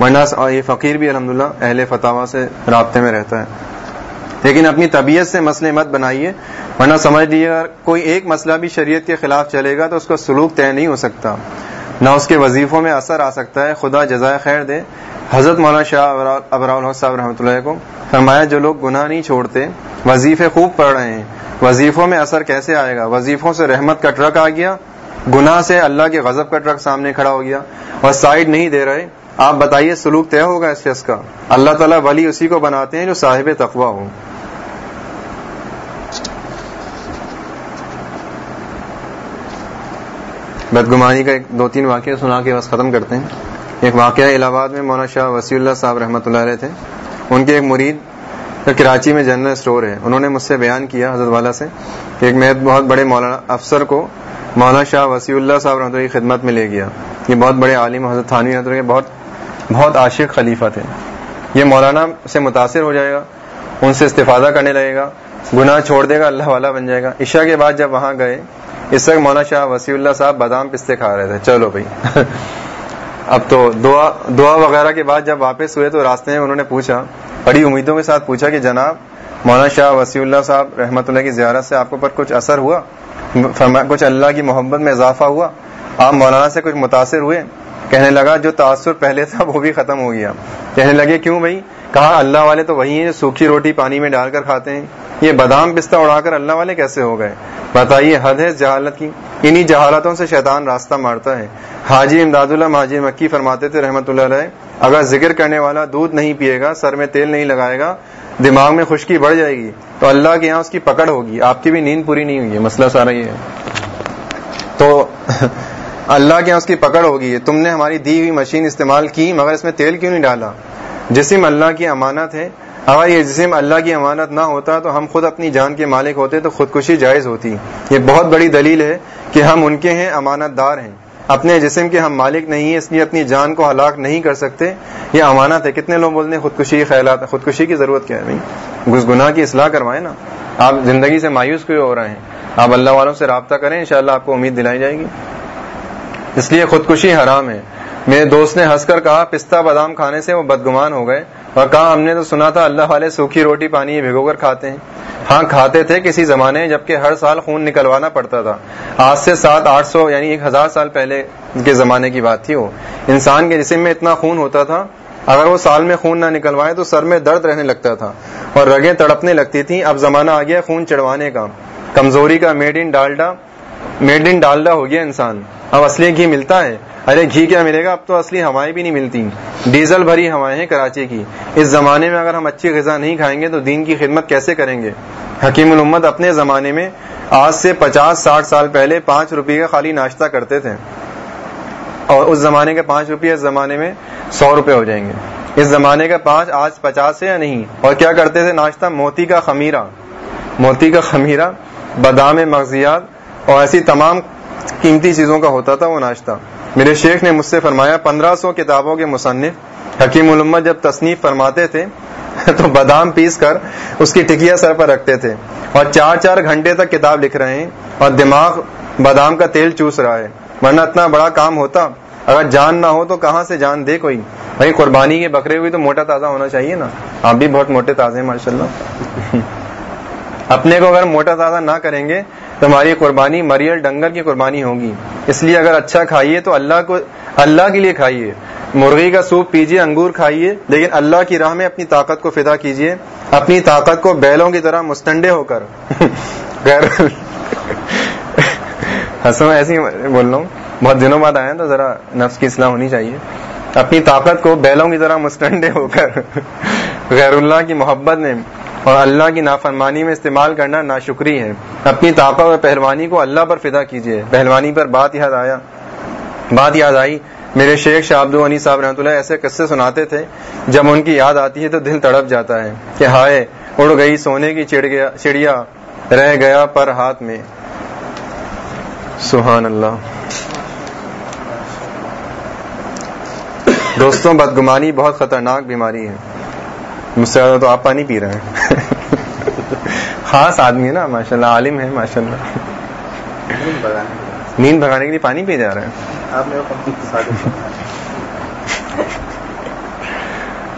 ورنہ یہ فقیر بھی الحمدللہ اہل فتح سے رابطے میں رہتا ہے۔ لیکن اپنی طبیعت سے مسئلے مت بنائیے، ورنہ سمجھ لیجیے اگر کوئی ایک مسئلہ بھی شریعت کے خلاف چلے گا تو اس کا سلوک طے نہیں ہو سکتا۔ نہ اس کے وظیفوں میں اثر آ سکتا ہے۔ خدا جزائے خیر دے۔ حضرت مولانا شاہ ابرا الحق صاحب رحمۃ اللہ کو فرمایا، جو لوگ گناہ نہیں چھوڑتے، وظیفے خوب پڑھ رہے ہیں۔ وظیفوں میں اثر کیسے آئے گا؟ وظیفوں سے رحمت کا ٹرک آ گیا۔ گناہ سے اللہ کے غضب کا ٹرک سامنے کھڑا ہو گیا اور سائڈ نہیں دے رہے۔ آپ بتائیے، سلوک طے ہوگا اس شخص کا؟ اللہ تعالیٰ ولی اسی کو بناتے ہیں جو صاحب تقوا ہو۔ بدگمانی کا ایک دو تین واقعہ سنا کے بس ختم کرتے ہیں۔ ایک واقعہ الہ آباد میں مولانا شاہ وسیع اللہ صاحب رحمۃ اللہ علیہ تھے۔ ان کے ایک مرید کراچی میں جنرل اسٹور ہے۔ انہوں نے مجھ سے بیان کیا حضرت والا سے کہ ایک میں بہت بڑے مولانا افسر کو مولانا شاہ وسیع اللہ صاحب رحمۃ کی خدمت میں لے گیا۔ یہ بہت بڑے عالم حضرت تھانوی رحمۃ اللہ بہت بہت عاشق خلیفہ تھے۔ یہ مولانا سے متاثر ہو جائے گا، ان سے استفادہ کرنے لگے گا، گناہ چھوڑ دے گا، اللہ والا بن جائے گا۔ عشاء کے بعد جب وہاں گئے، اس وقت مولانا شاہ وسیع اللہ صاحب بادام پستے کھا رہے تھے۔ چلو بھائی۔ *laughs* اب تو دعا دعا وغیرہ کے بعد جب واپس ہوئے تو راستے میں انہوں نے پوچھا، بڑی امیدوں کے ساتھ پوچھا کہ جناب مولانا شاہ وسیع اللہ صاحب رحمۃ اللہ کی زیارت سے آپ کو پر کچھ اثر ہوا کچھ اللہ کی محبت میں اضافہ ہوا۔ آپ مولانا سے کچھ متاثر ہوئے، کہنے لگا جو تاثر پہلے تھا وہ بھی ختم ہو گیا۔ کہنے لگے کیوں بھائی؟ کہا، اللہ والے تو وہی ہیں جو سوکھی روٹی پانی میں ڈال کر کھاتے ہیں۔ یہ بادام پستہ اڑا کر اللہ والے کیسے ہو گئے؟ بتائیے، حد ہے جہالت کی۔ انہی جہالتوں سے شیطان راستہ مارتا ہے۔ حاجی امداد اللہ ماجی مکی فرماتے تھے رحمت اللہ علیہ، اگر ذکر کرنے والا دودھ نہیں پیے گا، سر میں تیل نہیں لگائے گا دماغ میں خشکی بڑھ جائے گی تو اللہ کے یہاں اس کی پکڑ ہوگی۔ آپ کی بھی نیند پوری نہیں ہوئی ہے، مسئلہ سارا یہ ہے۔ تو *laughs* اللہ کے یہاں اس کی پکڑ ہوگی۔ تم نے ہماری دی ہوئی مشین استعمال کی، مگر اس میں تیل کیوں نہیں ڈالا؟ جسم اللہ کی امانت ہے۔ اگر یہ جسم اللہ کی امانت نہ ہوتا تو ہم خود اپنی جان کے مالک ہوتے تو خودکشی جائز ہوتی۔ یہ بہت بڑی دلیل ہے کہ ہم ان کے ہیں امانت دار ہیں۔ اپنے جسم کے ہم مالک نہیں ہیں، اس لیے اپنی جان کو ہلاک نہیں کر سکتے۔ یہ امانت ہے۔ کتنے لوگ بولتے ہیں، خودکشی کے خیالات خودکشی کی ضرورت کیا ہے؟ گس گناہ کی اصلاح کروائیں نا۔ آپ زندگی سے مایوس کیوں ہو رہے ہیں؟ آپ اللہ والوں سے رابطہ کریں، انشاءاللہ آپ کو امید دلائی جائے گی۔ اس لیے خودکشی حرام ہے۔ میرے دوست نے ہنس کر کہا، پستہ بادام کھانے سے وہ بدگمان ہو گئے۔ ہاں، اور کہا ہم نے تو سنا تھا، اللہ والے سوکھی روٹی پانی بھگو کر کھاتے ہیں۔ ہاں کھاتے تھے کسی زمانے جبکہ ہر سال خون نکلوانا پڑتا تھا۔ آج سے سات، آٹھ سو یعنی ایک ہزار سال پہلے کے زمانے کی بات تھی وہ۔ انسان کے جسم میں اتنا خون ہوتا تھا، اگر وہ سال میں خون نہ نکلوائے تو سر میں درد رہنے لگتا تھا اور رگیں تڑپنے لگتی تھیں۔ اب زمانہ آ گیا خون چڑھوانے کا۔ کمزوری کا made in Dalda made in Dalda ہو گیا انسان۔ اب اصلی گھی ملتا ہے۔ ارے گھی کیا ملے گا؟ اب تو اصلی ہوائیں بھی نہیں ملتی۔ ڈیزل بھری ہوائیں ہیں کراچی کی۔ اس زمانے میں اگر ہم اچھی غذا نہیں کھائیں گے تو دین کی خدمت کیسے کریں گے؟ حکیم الامت اپنے زمانے میں آج سے پچاس ساٹھ سال پہلے پانچ روپے کا خالی ناشتہ کرتے تھے۔ اور اس زمانے کے پانچ روپے اس زمانے میں سو روپے ہو جائیں گے۔ اس زمانے کا پانچ آج پچاس ہے یا نہیں؟ اور کیا کرتے تھے؟ ناشتہ موتی کا خمیرہ۔ موتی کا خمیرہ، بادام مغزیات اور ایسی تمام قیمتی چیزوں کا ہوتا تھا وہ ناشتہ۔ میرے شیخ نے مجھ سے فرمایا، پندرہ سو کتابوں کے مصنف حکیم علمت جب تصنیف فرماتے تھے، *laughs* تو بادام پیس کر اس کی ٹکیا سر پر رکھتے تھے اور چار چار گھنٹے تک کتاب لکھ رہے ہیں اور دماغ بادام کا تیل چوس رہا ہے۔ ورنہ اتنا بڑا کام ہوتا۔ اگر جان نہ ہو تو کہاں سے جان دے کوئی؟ بھائی، قربانی کے بکرے ہوئی تو موٹا تازہ ہونا چاہیے نا۔ آپ بھی بہت موٹے تازے ہیں ماشاء اللہ *laughs* اپنے کو اگر موٹا تازہ نہ کریں گے تو ہماری قربانی مریل ڈنگر کی قربانی ہوگی۔ اس لیے اگر اچھا کھائیے تو اللہ کو اللہ کے لیے کھائیے۔ مرغی کا سوپ پیجیے، انگور کھائیے، لیکن اللہ کی راہ میں اپنی طاقت کو فدا کیجیے۔ اپنی طاقت کو بیلوں کی طرح مستنڈے ہو کر۔ *laughs* غیر *laughs* حسن، ایسی بول رہا ہوں۔ بہت دنوں بعد آیا تو ذرا نفس کی اصلاح ہونی چاہیے۔ اپنی طاقت کو بیلوں کی طرح مستنڈے ہو کر۔ *laughs* غیر اللہ کی محبت میں اور اللہ کی نافرمانی میں استعمال کرنا ناشکری ہے۔ اپنی طاقت اور پہلوانی کو اللہ پر فدا کیجیے۔ پہلوانی پر بات یاد آیا۔ بات یاد آئی۔ میرے شیخ شاہ عبد النی صاحب رحمۃ اللہ ایسے قصے سناتے تھے، جب ان کی یاد آتی ہے تو دل تڑپ جاتا ہے کہ ہائے، اڑ گئی سونے کی چڑیا رہ گیا پر ہاتھ میں۔ سبحان اللہ۔ دوستوں، بدگمانی بہت خطرناک بیماری ہے۔ مجھ سے زیادہ تو آپ پانی پی رہے ہیں۔ *laughs* خاص آدمی ہے نا ماشاء اللہ عالم ہے ماشاء اللہ نیند بھگانے کے لیے پانی پی جا رہے ہیں۔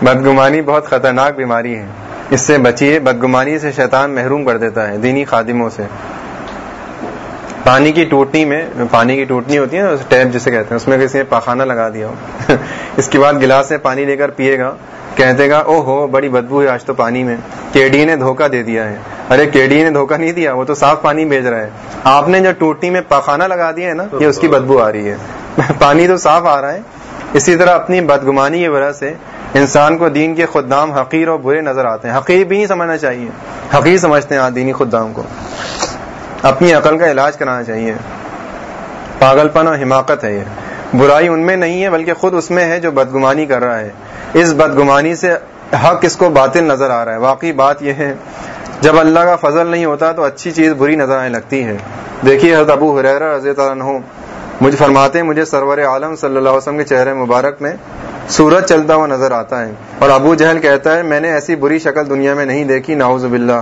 بدگمانی بہت خطرناک بیماری ہے۔ اس سے بچیے بدگمانی سے شیطان محروم کر دیتا ہے دینی خادموں سے۔ پانی کی ٹوٹنی میں پانی کی ٹوٹنی ہوتی ہے نا ٹیپ جسے کہتے ہیں اس میں کسی نے پاخانہ لگا دیا ہو۔ *laughs* اس کے بعد گلاس سے پانی لے کر پیے گا۔ کہتے گا او ہو بڑی بدبو ہے آج تو پانی میں. کیڈی نے دھوکہ دے دیا ہے۔ ارے، کیڈی نے دھوکہ نہیں دیا، وہ تو صاف پانی بھیج رہا ہے۔ آپ نے جو ٹوٹنی میں پاخانہ لگا دیا ہے نا، یہ اس کی بدبو آ رہی ہے۔ *laughs* پانی تو صاف آ رہا ہے۔ اسی طرح اپنی بدگمانی کی وجہ سے انسان کو دین کے خدام حقیر اور برے نظر آتے ہیں۔ حقیر بھی نہیں سمجھنا چاہیے۔ حقیر سمجھتے ہیں دینی خدام کو۔ اپنی عقل کا علاج کرانا چاہیے۔ پاگل پن اور حماقت ہے یہ۔ برائی ان میں نہیں ہے، بلکہ خود اس میں ہے جو بدگمانی کر رہا ہے۔ اس بدگمانی سے حق اس کو باطل نظر آ رہا ہے۔ واقعی بات یہ ہے، جب اللہ کا فضل نہیں ہوتا تو اچھی چیز بری نظر آنے لگتی ہے دیکھیے حضرت ابو حریر رضی اللہ عنہ، مجھے فرماتے ہیں، مجھے سرور عالم صلی اللہ علیہ وسلم کے چہرے مبارک میں سورج چلتا ہوا نظر آتا ہے اور ابو جہل کہتا ہے، میں نے ایسی بری شکل دنیا میں نہیں دیکھی ناؤز باللہ۔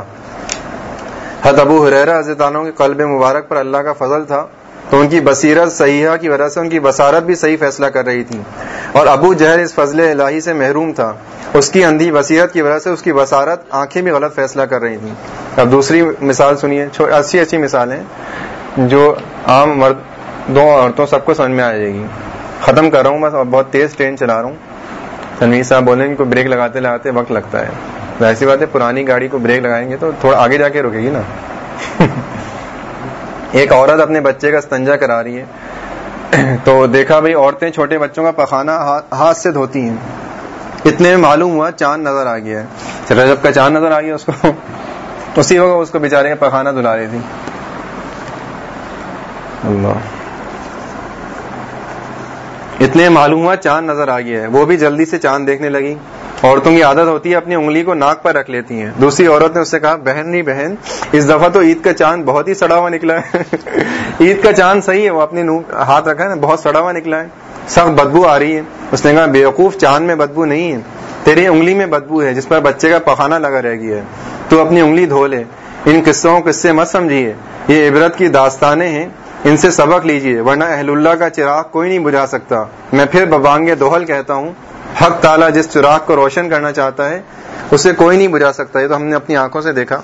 حد ابو حریرہ حضرت عنہ کے قلب مبارک پر اللہ کا فضل تھا۔ تو ان کی بصیرت صحیحہ کی وجہ سے ان کی بصارت بھی صحیح فیصلہ کر رہی تھی۔ اور ابو جہل اس فضل الہی سے محروم تھا۔ اس کی اندھی بصیرت کی وجہ سے اس کی بصارت آنکھیں بھی غلط فیصلہ کر رہی تھیں اب دوسری مثال سنیے اچھی اچھی مثالیں جو عام مرد دو عورتوں سب کو سمجھ میں آ جائے گی۔ ختم کر رہا ہوں بس، اور بہت تیز ٹرین چلا رہا ہوں۔ تنویر صاحب بولیں گے بریک لگاتے لگاتے وقت لگتا ہے۔ ایسی بات ہے، پرانی گاڑی کو بریک لگائیں گے تو تھوڑا آگے جا کے رکے گی نا۔ *laughs* ایک عورت اپنے بچے کا استنجا کرا رہی ہے۔ تو دیکھا بھائی عورتیں چھوٹے بچوں کا پخانا ہاتھ سے دھوتی ہیں۔ اتنے میں معلوم ہوا چاند نظر آ گیا ہے۔ رجب کا چاند نظر آ گیا اس کو، اسی وقت اس کو بےچارے کا پخانا دھلا رہی تھی اللہ۔ اتنے معلوم ہوا چاند نظر آ گیا ہے۔ وہ بھی جلدی سے چاند دیکھنے لگی۔ عورتوں کی عادت ہوتی ہے اپنی انگلی کو ناک پر رکھ لیتی ہیں۔ دوسری عورت نے اس سے کہا، بہن نہیں بہن، اس دفعہ تو عید کا چاند بہت ہی سڑا ہوا نکلا ہے۔ *laughs* عید کا چاند صحیح ہے، وہ اپنے ہاتھ رکھا ہے نا، بہت سڑا ہوا نکلا ہے۔ سخت بدبو آ رہی ہے۔ اس نے کہا، بیوقوف چاند میں بدبو نہیں ہے، تیری انگلی میں بدبو ہے، جس پر بچے کا پخانا لگا رہ گیا ہے۔ تو اپنی انگلی دھو لے۔ ان قصوں کو قصے مت سمجھیے۔ یہ عبرت کی داستانیں ہیں، ان سے سبق لیجیے ورنہ اہل اللہ کا چراغ کوئی نہیں بجھا سکتا۔ میں پھر ببانگ دوہل کہتا ہوں حق تعالیٰ جس چراغ کو روشن کرنا چاہتا ہے، اسے کوئی نہیں بجھا سکتا۔ یہ تو ہم نے اپنی آنکھوں سے دیکھا۔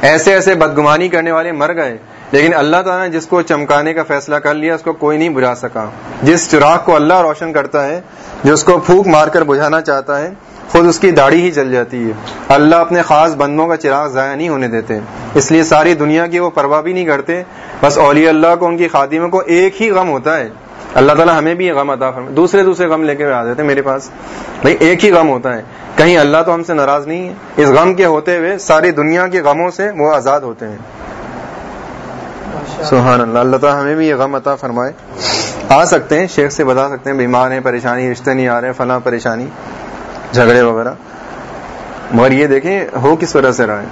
ایسے ایسے بدگمانی کرنے والے مر گئے، لیکن اللہ تعالیٰ نے جس کو چمکانے کا فیصلہ کر لیا، اس کو کوئی نہیں بجھا سکا۔ جس چراغ کو اللہ روشن کرتا ہے جو اس کو پھونک مار کر بجھانا چاہتا ہے، خود اس کی داڑھی ہی چل جاتی ہے۔ اللہ اپنے خاص بندوں کا چراغ ضائع نہیں ہونے دیتے۔ اس لیے ساری دنیا کی وہ پرواہ بھی نہیں کرتے۔ بس اولیاء اللہ کو، ان کی خادموں کو ایک ہی غم ہوتا ہے۔ اللہ تعالیٰ ہمیں بھی یہ غم عطا فرما دوسرے دوسرے غم لے کے آ جاتے میرے پاس۔ بھائی، ایک ہی غم ہوتا ہے۔ کہیں اللہ تو ہم سے ناراض نہیں ہے۔ اس غم کے ہوتے ہوئے ساری دنیا کے غموں سے وہ آزاد ہوتے ہیں۔ سبحان اللہ۔ اللہ تعالیٰ ہمیں بھی یہ غم عطا فرمائے۔ آ سکتے ہیں، شیخ سے بتا سکتے ہیں، بیمار ہیں، پریشانی، رشتے نہیں آ رہے، فلاں پریشانی، جھگڑے وغیرہ۔ مگر یہ دیکھیں، ہو کس وجہ سے رہا ہے۔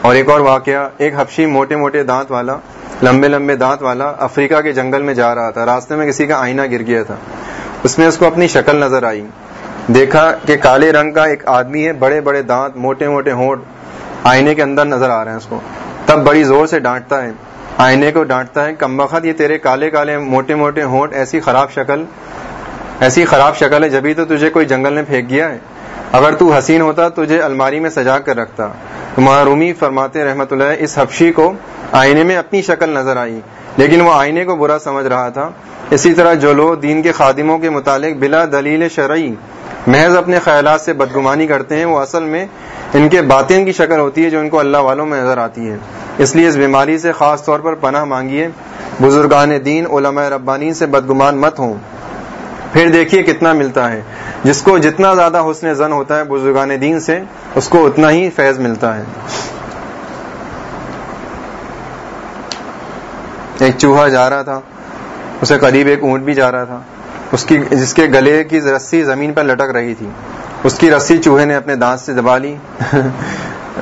اور ایک اور واقعہ، ایک ہفشی موٹے موٹے دانت والا لمبے لمبے دانت والا افریقہ کے جنگل میں جا رہا تھا، راستے میں کسی کا آئینہ گر گیا تھا۔ اس میں اس کو اپنی شکل نظر آئی۔ دیکھا کہ کالے رنگ کا ایک آدمی ہے، بڑے بڑے دانت، موٹے موٹے ہونٹ آئینے کے اندر نظر آ رہے ہیں اس کو۔ تب بڑی زور سے ڈانٹتا ہے۔ آئینے کو ڈانٹتا ہے، کم بخت، یہ تیرے کالے کالے موٹے موٹے ہونٹ، ایسی خراب شکل، ایسی خراب شکل ہے، جبھی تو تجھے کوئی جنگل میں پھینک گیا ہے۔ اگر تو حسین ہوتا، تجھے الماری میں سجا کر رکھتا۔ معرومی فرماتے رحمت اللہ، اس حفشی کو آئینے میں اپنی شکل نظر آئی، لیکن وہ آئینے کو برا سمجھ رہا تھا۔ اسی طرح جو لوگ دین کے خادموں کے متعلق بلا دلیل شرعی محض اپنے خیالات سے بدگمانی کرتے ہیں، وہ اصل میں ان کے باطن کی شکل ہوتی ہے جو ان کو اللہ والوں میں نظر آتی ہے۔ اس لیے اس بیماری سے خاص طور پر پناہ مانگیے۔ بزرگان دین، علماء ربانی سے بدگمان مت ہوں۔ پھر دیکھیے کتنا ملتا ہے۔ جس کو جتنا زیادہ حسن زن ہوتا ہے بزرگان دین سے، اس کو اتنا ہی فیض ملتا ہے۔ ایک چوہا جا رہا تھا، اسے قریب ایک اونٹ بھی جا رہا تھا۔ اس کی، جس کے گلے کی رسی زمین پر لٹک رہی تھی۔ اس کی رسی چوہے نے اپنے دانت سے دبا لی۔ *laughs*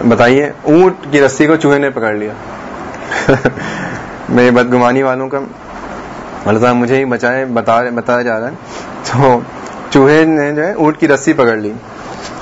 بتائیے، اونٹ کی رسی کو چوہے نے پکڑ لیا۔ *laughs* میرے بدگمانی والوں کا اللہ مجھے ہی بچائے بتایا جا رہا ہے۔ تو چوہے نے جو ہے اونٹ کی رسی پکڑ لی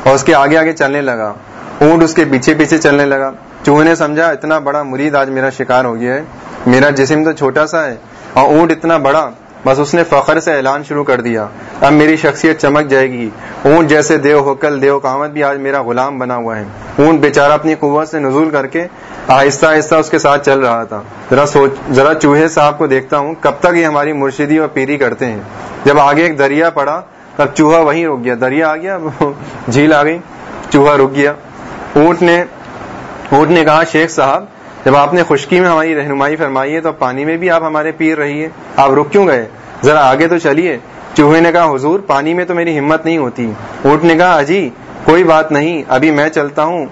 اور اس کے آگے آگے چلنے لگا۔ اونٹ اس کے پیچھے پیچھے چلنے لگا۔ چوہے نے سمجھا، اتنا بڑا مرید آج میرا شکار ہو گیا ہے۔ میرا جسم تو چھوٹا سا ہے اور اونٹ اتنا بڑا، بس اس نے فخر سے اعلان شروع کر دیا۔ اب میری شخصیت چمک جائے گی۔ اونٹ جیسے دیو ہوکل، دیو کامت بھی آج میرا غلام بنا ہوا ہے۔ اونٹ بیچارہ اپنی قوت سے نزول کر کے آہستہ آہستہ اس کے ساتھ چل رہا تھا۔ ذرا سوچ، ذرا چوہے صاحب کو دیکھتا ہوں کب تک یہ ہماری مرشدی اور پیری کرتے ہیں۔ جب آگے ایک دریا پڑا، تب چوہا وہیں رک گیا۔ دریا آ گیا؟ *laughs* جھیل آ گئی۔ چوہا رک گیا۔ اونٹ نے اونٹ نے کہا، شیخ صاحب جب آپ نے خشکی میں ہماری رہنمائی فرمائی ہے تو پانی میں بھی آپ ہمارے پیر رہی ہے آپ رک کیوں گئے؟ ذرا آگے تو چلیے۔ چوہے نے کہا، حضور، پانی میں تو میری ہمت نہیں ہوتی۔ اونٹ نے کہا، اجی، کوئی بات نہیں، ابھی میں چلتا ہوں۔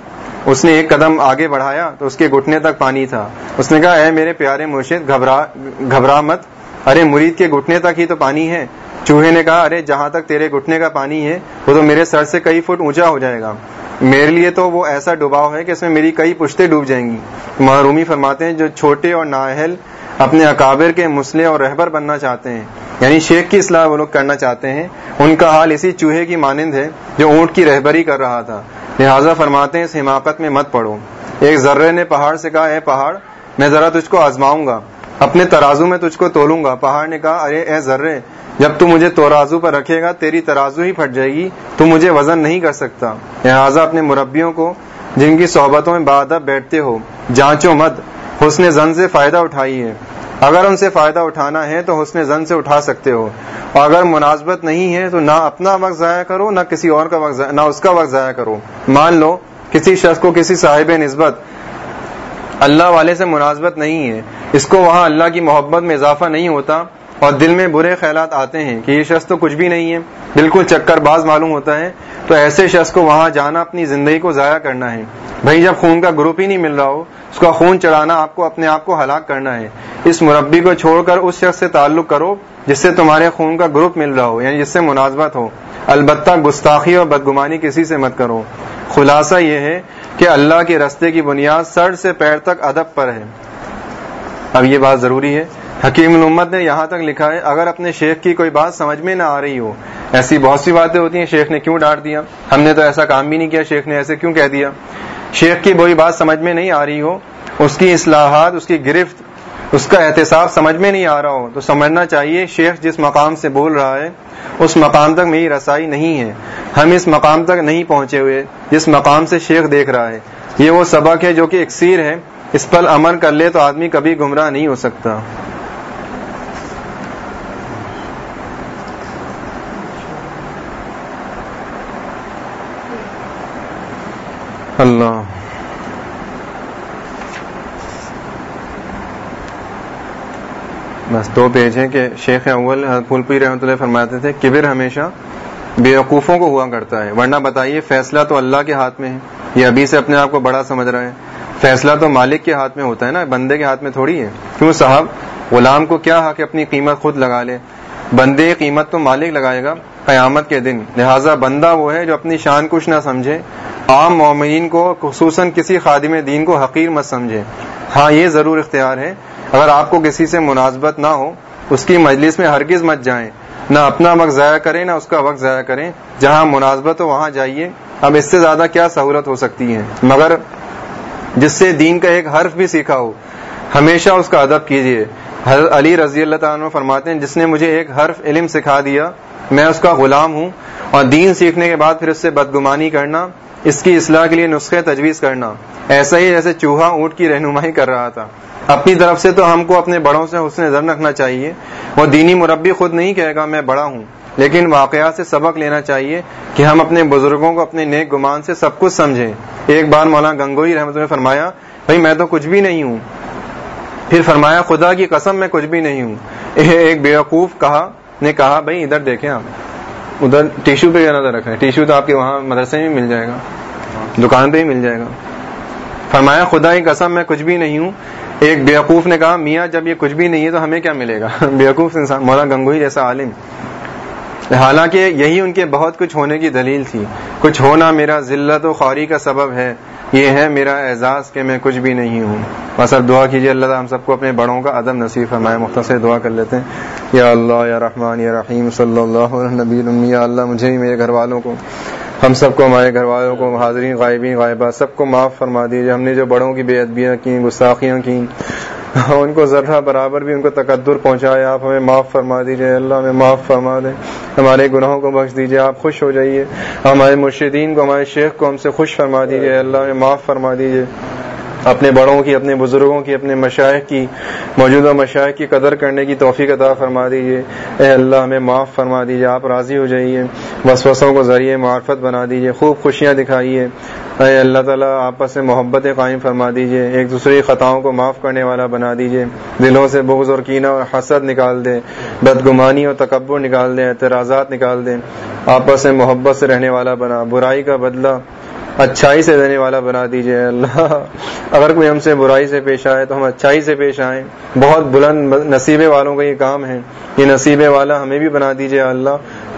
اس نے ایک قدم آگے بڑھایا تو اس کے گھٹنے تک پانی تھا۔ اس نے کہا، اے میرے پیارے مرشد، گھبرا گھبرا مت۔ ارے، مرید کے گھٹنے تک ہی تو پانی ہے۔ چوہے نے کہا، ارے، جہاں تک تیرے گھٹنے کا پانی ہے، وہ تو میرے سر سے کئی فٹ اونچا ہو جائے گا۔ میرے لیے تو وہ ایسا ڈباؤ ہے کہ اس میں میری کئی پشتے ڈوب جائیں گی۔ محرومی فرماتے ہیں جو چھوٹے اور نااہل اپنے اکابر کے مسلح اور رہبر بننا چاہتے ہیں۔ یعنی شیخ کی اصلاح وہ لوگ کرنا چاہتے ہیں۔ ان کا حال اسی چوہے کی مانند ہے جو اونٹ کی رہبری کر رہا تھا۔ لہٰذا فرماتے ہیں، اس حماقت میں مت پڑو۔ ایک ذرے نے پہاڑ سے کہا، اے پہاڑ، میں ذرا تجھ کو آزماؤں گا۔ اپنے ترازو میں تجھ کو تولوں گا۔ پہاڑ نے کہا، ارے اے ذرے، جب تو مجھے تورازو پر رکھے گا، تیری ترازو ہی پھٹ جائے گی، تو مجھے وزن نہیں کر سکتا۔ لہٰذا اپنے مربیوں کو، جن کی صحبتوں میں بادب بیٹھتے ہو، جانچو مت، حسن زن سے فائدہ اٹھائیے۔ اگر ان سے فائدہ اٹھانا ہے، تو حسن زن سے اٹھا سکتے ہو۔ اور اگر مناسبت نہیں ہے، تو نہ اپنا وقت ضائع کرو، نہ کسی اور کا وقت نہ اس کا وقت ضائع کرو۔ مان لو، کسی شخص کو کسی صاحب نسبت اللہ والے سے مناسبت نہیں ہے۔ اس کو وہاں اللہ کی محبت میں اضافہ نہیں ہوتا اور دل میں برے خیالات آتے ہیں کہ یہ شخص تو کچھ بھی نہیں ہے۔ بالکل چکر باز معلوم ہوتا ہے۔ تو ایسے شخص کو وہاں جانا، اپنی زندگی کو ضائع کرنا ہے۔ بھائی، جب خون کا گروپ ہی نہیں مل رہا ہو، اس کا خون چڑھانا آپ کو، اپنے آپ کو ہلاک کرنا ہے۔ اس مربی کو چھوڑ کر اس شخص سے تعلق کرو جس سے تمہارے خون کا گروپ مل رہا ہو یعنی جس سے مناسبت ہو۔ البتہ گستاخی اور بدگمانی کسی سے مت کرو۔ خلاصہ یہ ہے کہ اللہ کے رستے کی بنیاد سر سے پیر تک ادب پر ہے۔ اب یہ بات ضروری ہے۔ حکیم الامت نے یہاں تک لکھا ہے، اگر اپنے شیخ کی کوئی بات سمجھ میں نہ آ رہی ہو، ایسی بہت سی باتیں ہوتی ہیں، شیخ نے کیوں ڈانٹ دیا؟ ہم نے تو ایسا کام بھی نہیں کیا، شیخ نے ایسے کیوں کہہ دیا؟ شیخ کی کوئی بات سمجھ میں نہیں آ رہی ہو، اس کی اصلاحات، اس کی گرفت اس کا احتساب سمجھ میں نہیں آ رہا ہو، تو سمجھنا چاہیے شیخ جس مقام سے بول رہا ہے، اس مقام تک میری رسائی نہیں ہے۔ ہم اس مقام تک نہیں پہنچے ہوئے، جس مقام سے شیخ دیکھ رہا ہے۔ یہ وہ سبق ہے جو کہ اکثیر ہے۔ اس پر عمل کر لے تو آدمی کبھی گمراہ نہیں ہو سکتا۔ اللہ۔ بس دو پیج ہیں کہ شیخ اول پھول پی رحمۃ اللہ فرماتے تھے، کبر ہمیشہ بیوقوفوں کو ہوا کرتا ہے، ورنہ بتائیے فیصلہ تو اللہ کے ہاتھ میں ہے، یہ ابھی سے اپنے آپ کو بڑا سمجھ رہا ہے فیصلہ تو مالک کے ہاتھ میں ہوتا ہے نا، بندے کے ہاتھ میں تھوڑی ہے۔ کیوں صاحب؟ غلام کو کیا حق اپنی قیمت خود لگا لے؟ بندے قیمت تو مالک لگائے گا قیامت کے دن۔ لہٰذا بندہ وہ ہے جو اپنی شان کچھ نہ سمجھے۔ عام مومنین کو، خصوصاً کسی خادم دین کو حقیر مت سمجھے۔ ہاں یہ ضرور اختیار ہے۔ اگر آپ کو کسی سے مناسبت نہ ہو، اس کی مجلس میں ہرگز مت جائیں۔ نہ اپنا وقت ضائع کریں، نہ اس کا وقت ضائع کریں۔ جہاں مناسبت ہو، وہاں جائیے۔ اب اس سے زیادہ کیا سہولت ہو سکتی ہے مگر جس سے دین کا ایک حرف بھی سیکھا ہو، ہمیشہ اس کا ادب کیجیے۔ علی رضی اللہ تعالیٰ فرماتے ہیں، جس نے مجھے ایک حرف علم سکھا دیا، میں اس کا غلام ہوں۔ اور دین سیکھنے کے بعد پھر اس سے بدگمانی کرنا، اس کی اصلاح کے لیے نسخے تجویز کرنا۔ ایسا ہی جیسے چوہا اونٹ کی رہنمائی کر رہا تھا۔ اپنی طرف سے تو ہم کو اپنے بڑوں سے حسن نظر رکھنا چاہیے۔ وہ دینی مربی خود نہیں کہے گا میں بڑا ہوں، لیکن واقعات سے سبق لینا چاہیے کہ ہم اپنے بزرگوں کو اپنے نیک گمان سے سب کچھ سمجھیں۔ ایک بار مولانا گنگوئی رحمت نے فرمایا، بھائی میں تو کچھ بھی نہیں ہوں۔ پھر فرمایا، خدا کی قسم میں کچھ بھی نہیں ہوں۔ *laughs* ایک بیوقوف کہا، نے کہا، بھائی ادھر دیکھیں آپ۔ ادھر ٹیشو پہ نظر رکھیں۔ ٹیشو تو آپ کے وہاں مدرسے میں مل جائے گا۔ دکان پہ ہی مل جائے گا۔ فرمایا، خدا کی قسم میں کچھ بھی نہیں ہوں۔ ایک بیوقوف نے کہا، میاں، جب یہ کچھ بھی نہیں ہے تو ہمیں کیا ملے گا؟ *laughs* بیوقوف انسان مولا گنگوئی جیسا عالم۔ حالانکہ یہی ان کے بہت کچھ ہونے کی دلیل تھی۔ کچھ ہونا میرا ذلت و خواری کا سبب ہے۔ یہ ہے میرا اعزاز کہ میں کچھ بھی نہیں ہوں۔ بس اب دعا کیجیے، اللہ ہم سب کو اپنے بڑوں کا ادب نصیب ہمارے مختصر دعا کر لیتے ہیں۔ یا اللہ، یا رحمان، یا رحیم، صلی اللہ علیہ نبی اللہ، مجھے میرے گھر والوں کو ہم سب کو ہمارے گھر والوں کو، حاضرین، غائبین، غائبہ، سب کو معاف فرما دیجیے ہم نے جو بڑوں کی بے ادبیاں کی گستاخیاں کی *laughs* ان کو ذرا برابر بھی ان کو تقدر پہنچائے، آپ ہمیں معاف فرما دیجیے اللہ ہمیں معاف فرما دیں ہمارے گناہوں کو بخش دیجیے آپ خوش ہو جائیے۔ ہمارے مرشدین کو، ہمارے شیخ کو ہم سے خوش فرما دیجیے اللہ ہمیں معاف فرما دیجیے اپنے بڑوں کی، اپنے بزرگوں کی، اپنے مشاہد کی، موجودہ مشاہد کی قدر کرنے کی توفیق عطا فرما دیجیے اے اللہ، ہمیں معاف فرما دیجیے آپ راضی ہو جائیے۔ وسوسوں کو ذریعے معرفت بنا دیجیے خوب خوشیاں دکھائیے۔ اے اللہ تعالیٰ، آپس میں محبت قائم فرما دیجیے ایک دوسرے کی خطاؤں کو معاف کرنے والا بنا دیجیے دلوں سے بغض اور کینہ اور حسد نکال دے۔ بدگمانی اور تکبر نکال دیں اعتراضات نکال دیں آپس میں محبت سے رہنے والا بنا۔ برائی کا بدلہ اچھائی سے دینے والا بنا دیجیے اللہ۔ اگر کوئی ہم سے برائی سے پیش آئے تو ہم اچھائی سے پیش آئیں۔ بہت بلند نصیبے والوں کا یہ کام ہے۔ یہ نصیبے والا ہمیں بھی بنا دیجیے اللہ۔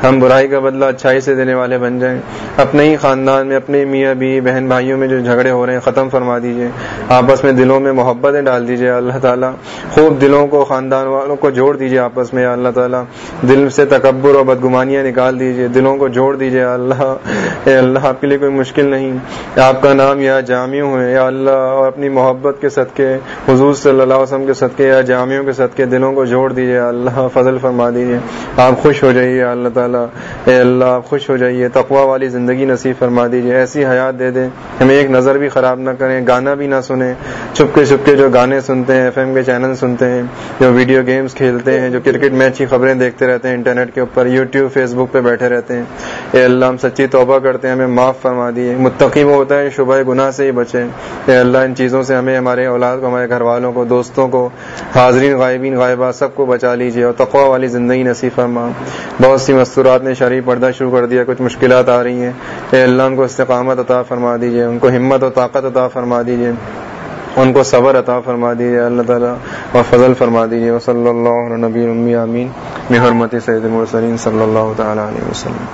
ہم برائی کا بدلہ اچھائی سے دینے والے بن جائیں۔ اپنے ہی خاندان میں، اپنے میاں بھی بہن بھائیوں میں جو جھگڑے ہو رہے ہیں، ختم فرما دیجیے آپس میں دلوں میں محبتیں ڈال دیجیے اللہ تعالیٰ۔ خوب دلوں کو، خاندان والوں کو جوڑ دیجیے آپس میں اللہ تعالیٰ۔ دل سے تکبر اور بدگمانیاں نکال دیجیے دلوں کو جوڑ دیجیے اللہ اے اللہ، آپ کے لیے کوئی مشکل نہیں۔ آپ کا نام یا جامع ہے، یا اللہ، اور اپنی محبت کے صدقے، حضور صلی اللہ علیہ وسلم کے صدقے، یا جامعوں کے صدقے، دلوں کو جوڑ دیجیے اللہ، فضل فرما دیجیے آپ خوش ہو جائیے اللہ تعالیٰ۔ تعالیٰ، اے اللہ، خوش ہو جائیے تقوا والی زندگی نصیب فرما دیجیے، ایسی حیات دے دیں۔ ہمیں ایک نظر بھی خراب نہ کریں، گانا بھی نہ سنیں۔ چھپکے چھپکے جو گانے سنتے ہیں ایف ایم کے چینل سنتے ہیں، جو ویڈیو گیمز کھیلتے ہیں، جو کرکٹ میچ کی خبریں دیکھتے رہتے ہیں انٹرنیٹ کے اوپر، یوٹیوب فیس بک پہ بیٹھے رہتے ہیں۔ اے اللہ، ہم سچی توبہ کرتے ہیں، ہمیں معاف فرما دیے متقی وہ ہوتا ہے شبہ گناہ سے ہی بچے۔ اے اللہ، ان چیزوں سے ہمیں، ہمارے اولاد کو، ہمارے گھر والوں کو، دوستوں کو، حاضرین، غائبین، غائبہ، سب کو بچا لیجیے اور تقوا والی زندگی نصیب فرما۔ بہت سی مستور نے شرعی پردہ شروع کر دیا، کچھ مشکلات آ رہی ہیں۔ اے اللہ، ان کو استقامت عطا فرما دیجیے ان کو ہمت و طاقت عطا فرما دیجیے ان کو صبر عطا فرما دیجیے اللہ تعالیٰ، اور فضل فرما دیجیے صلی اللہ علیہ نبی امین بحرمت سید المرسلین صلی اللہ تعالیٰ علیہ وسلم۔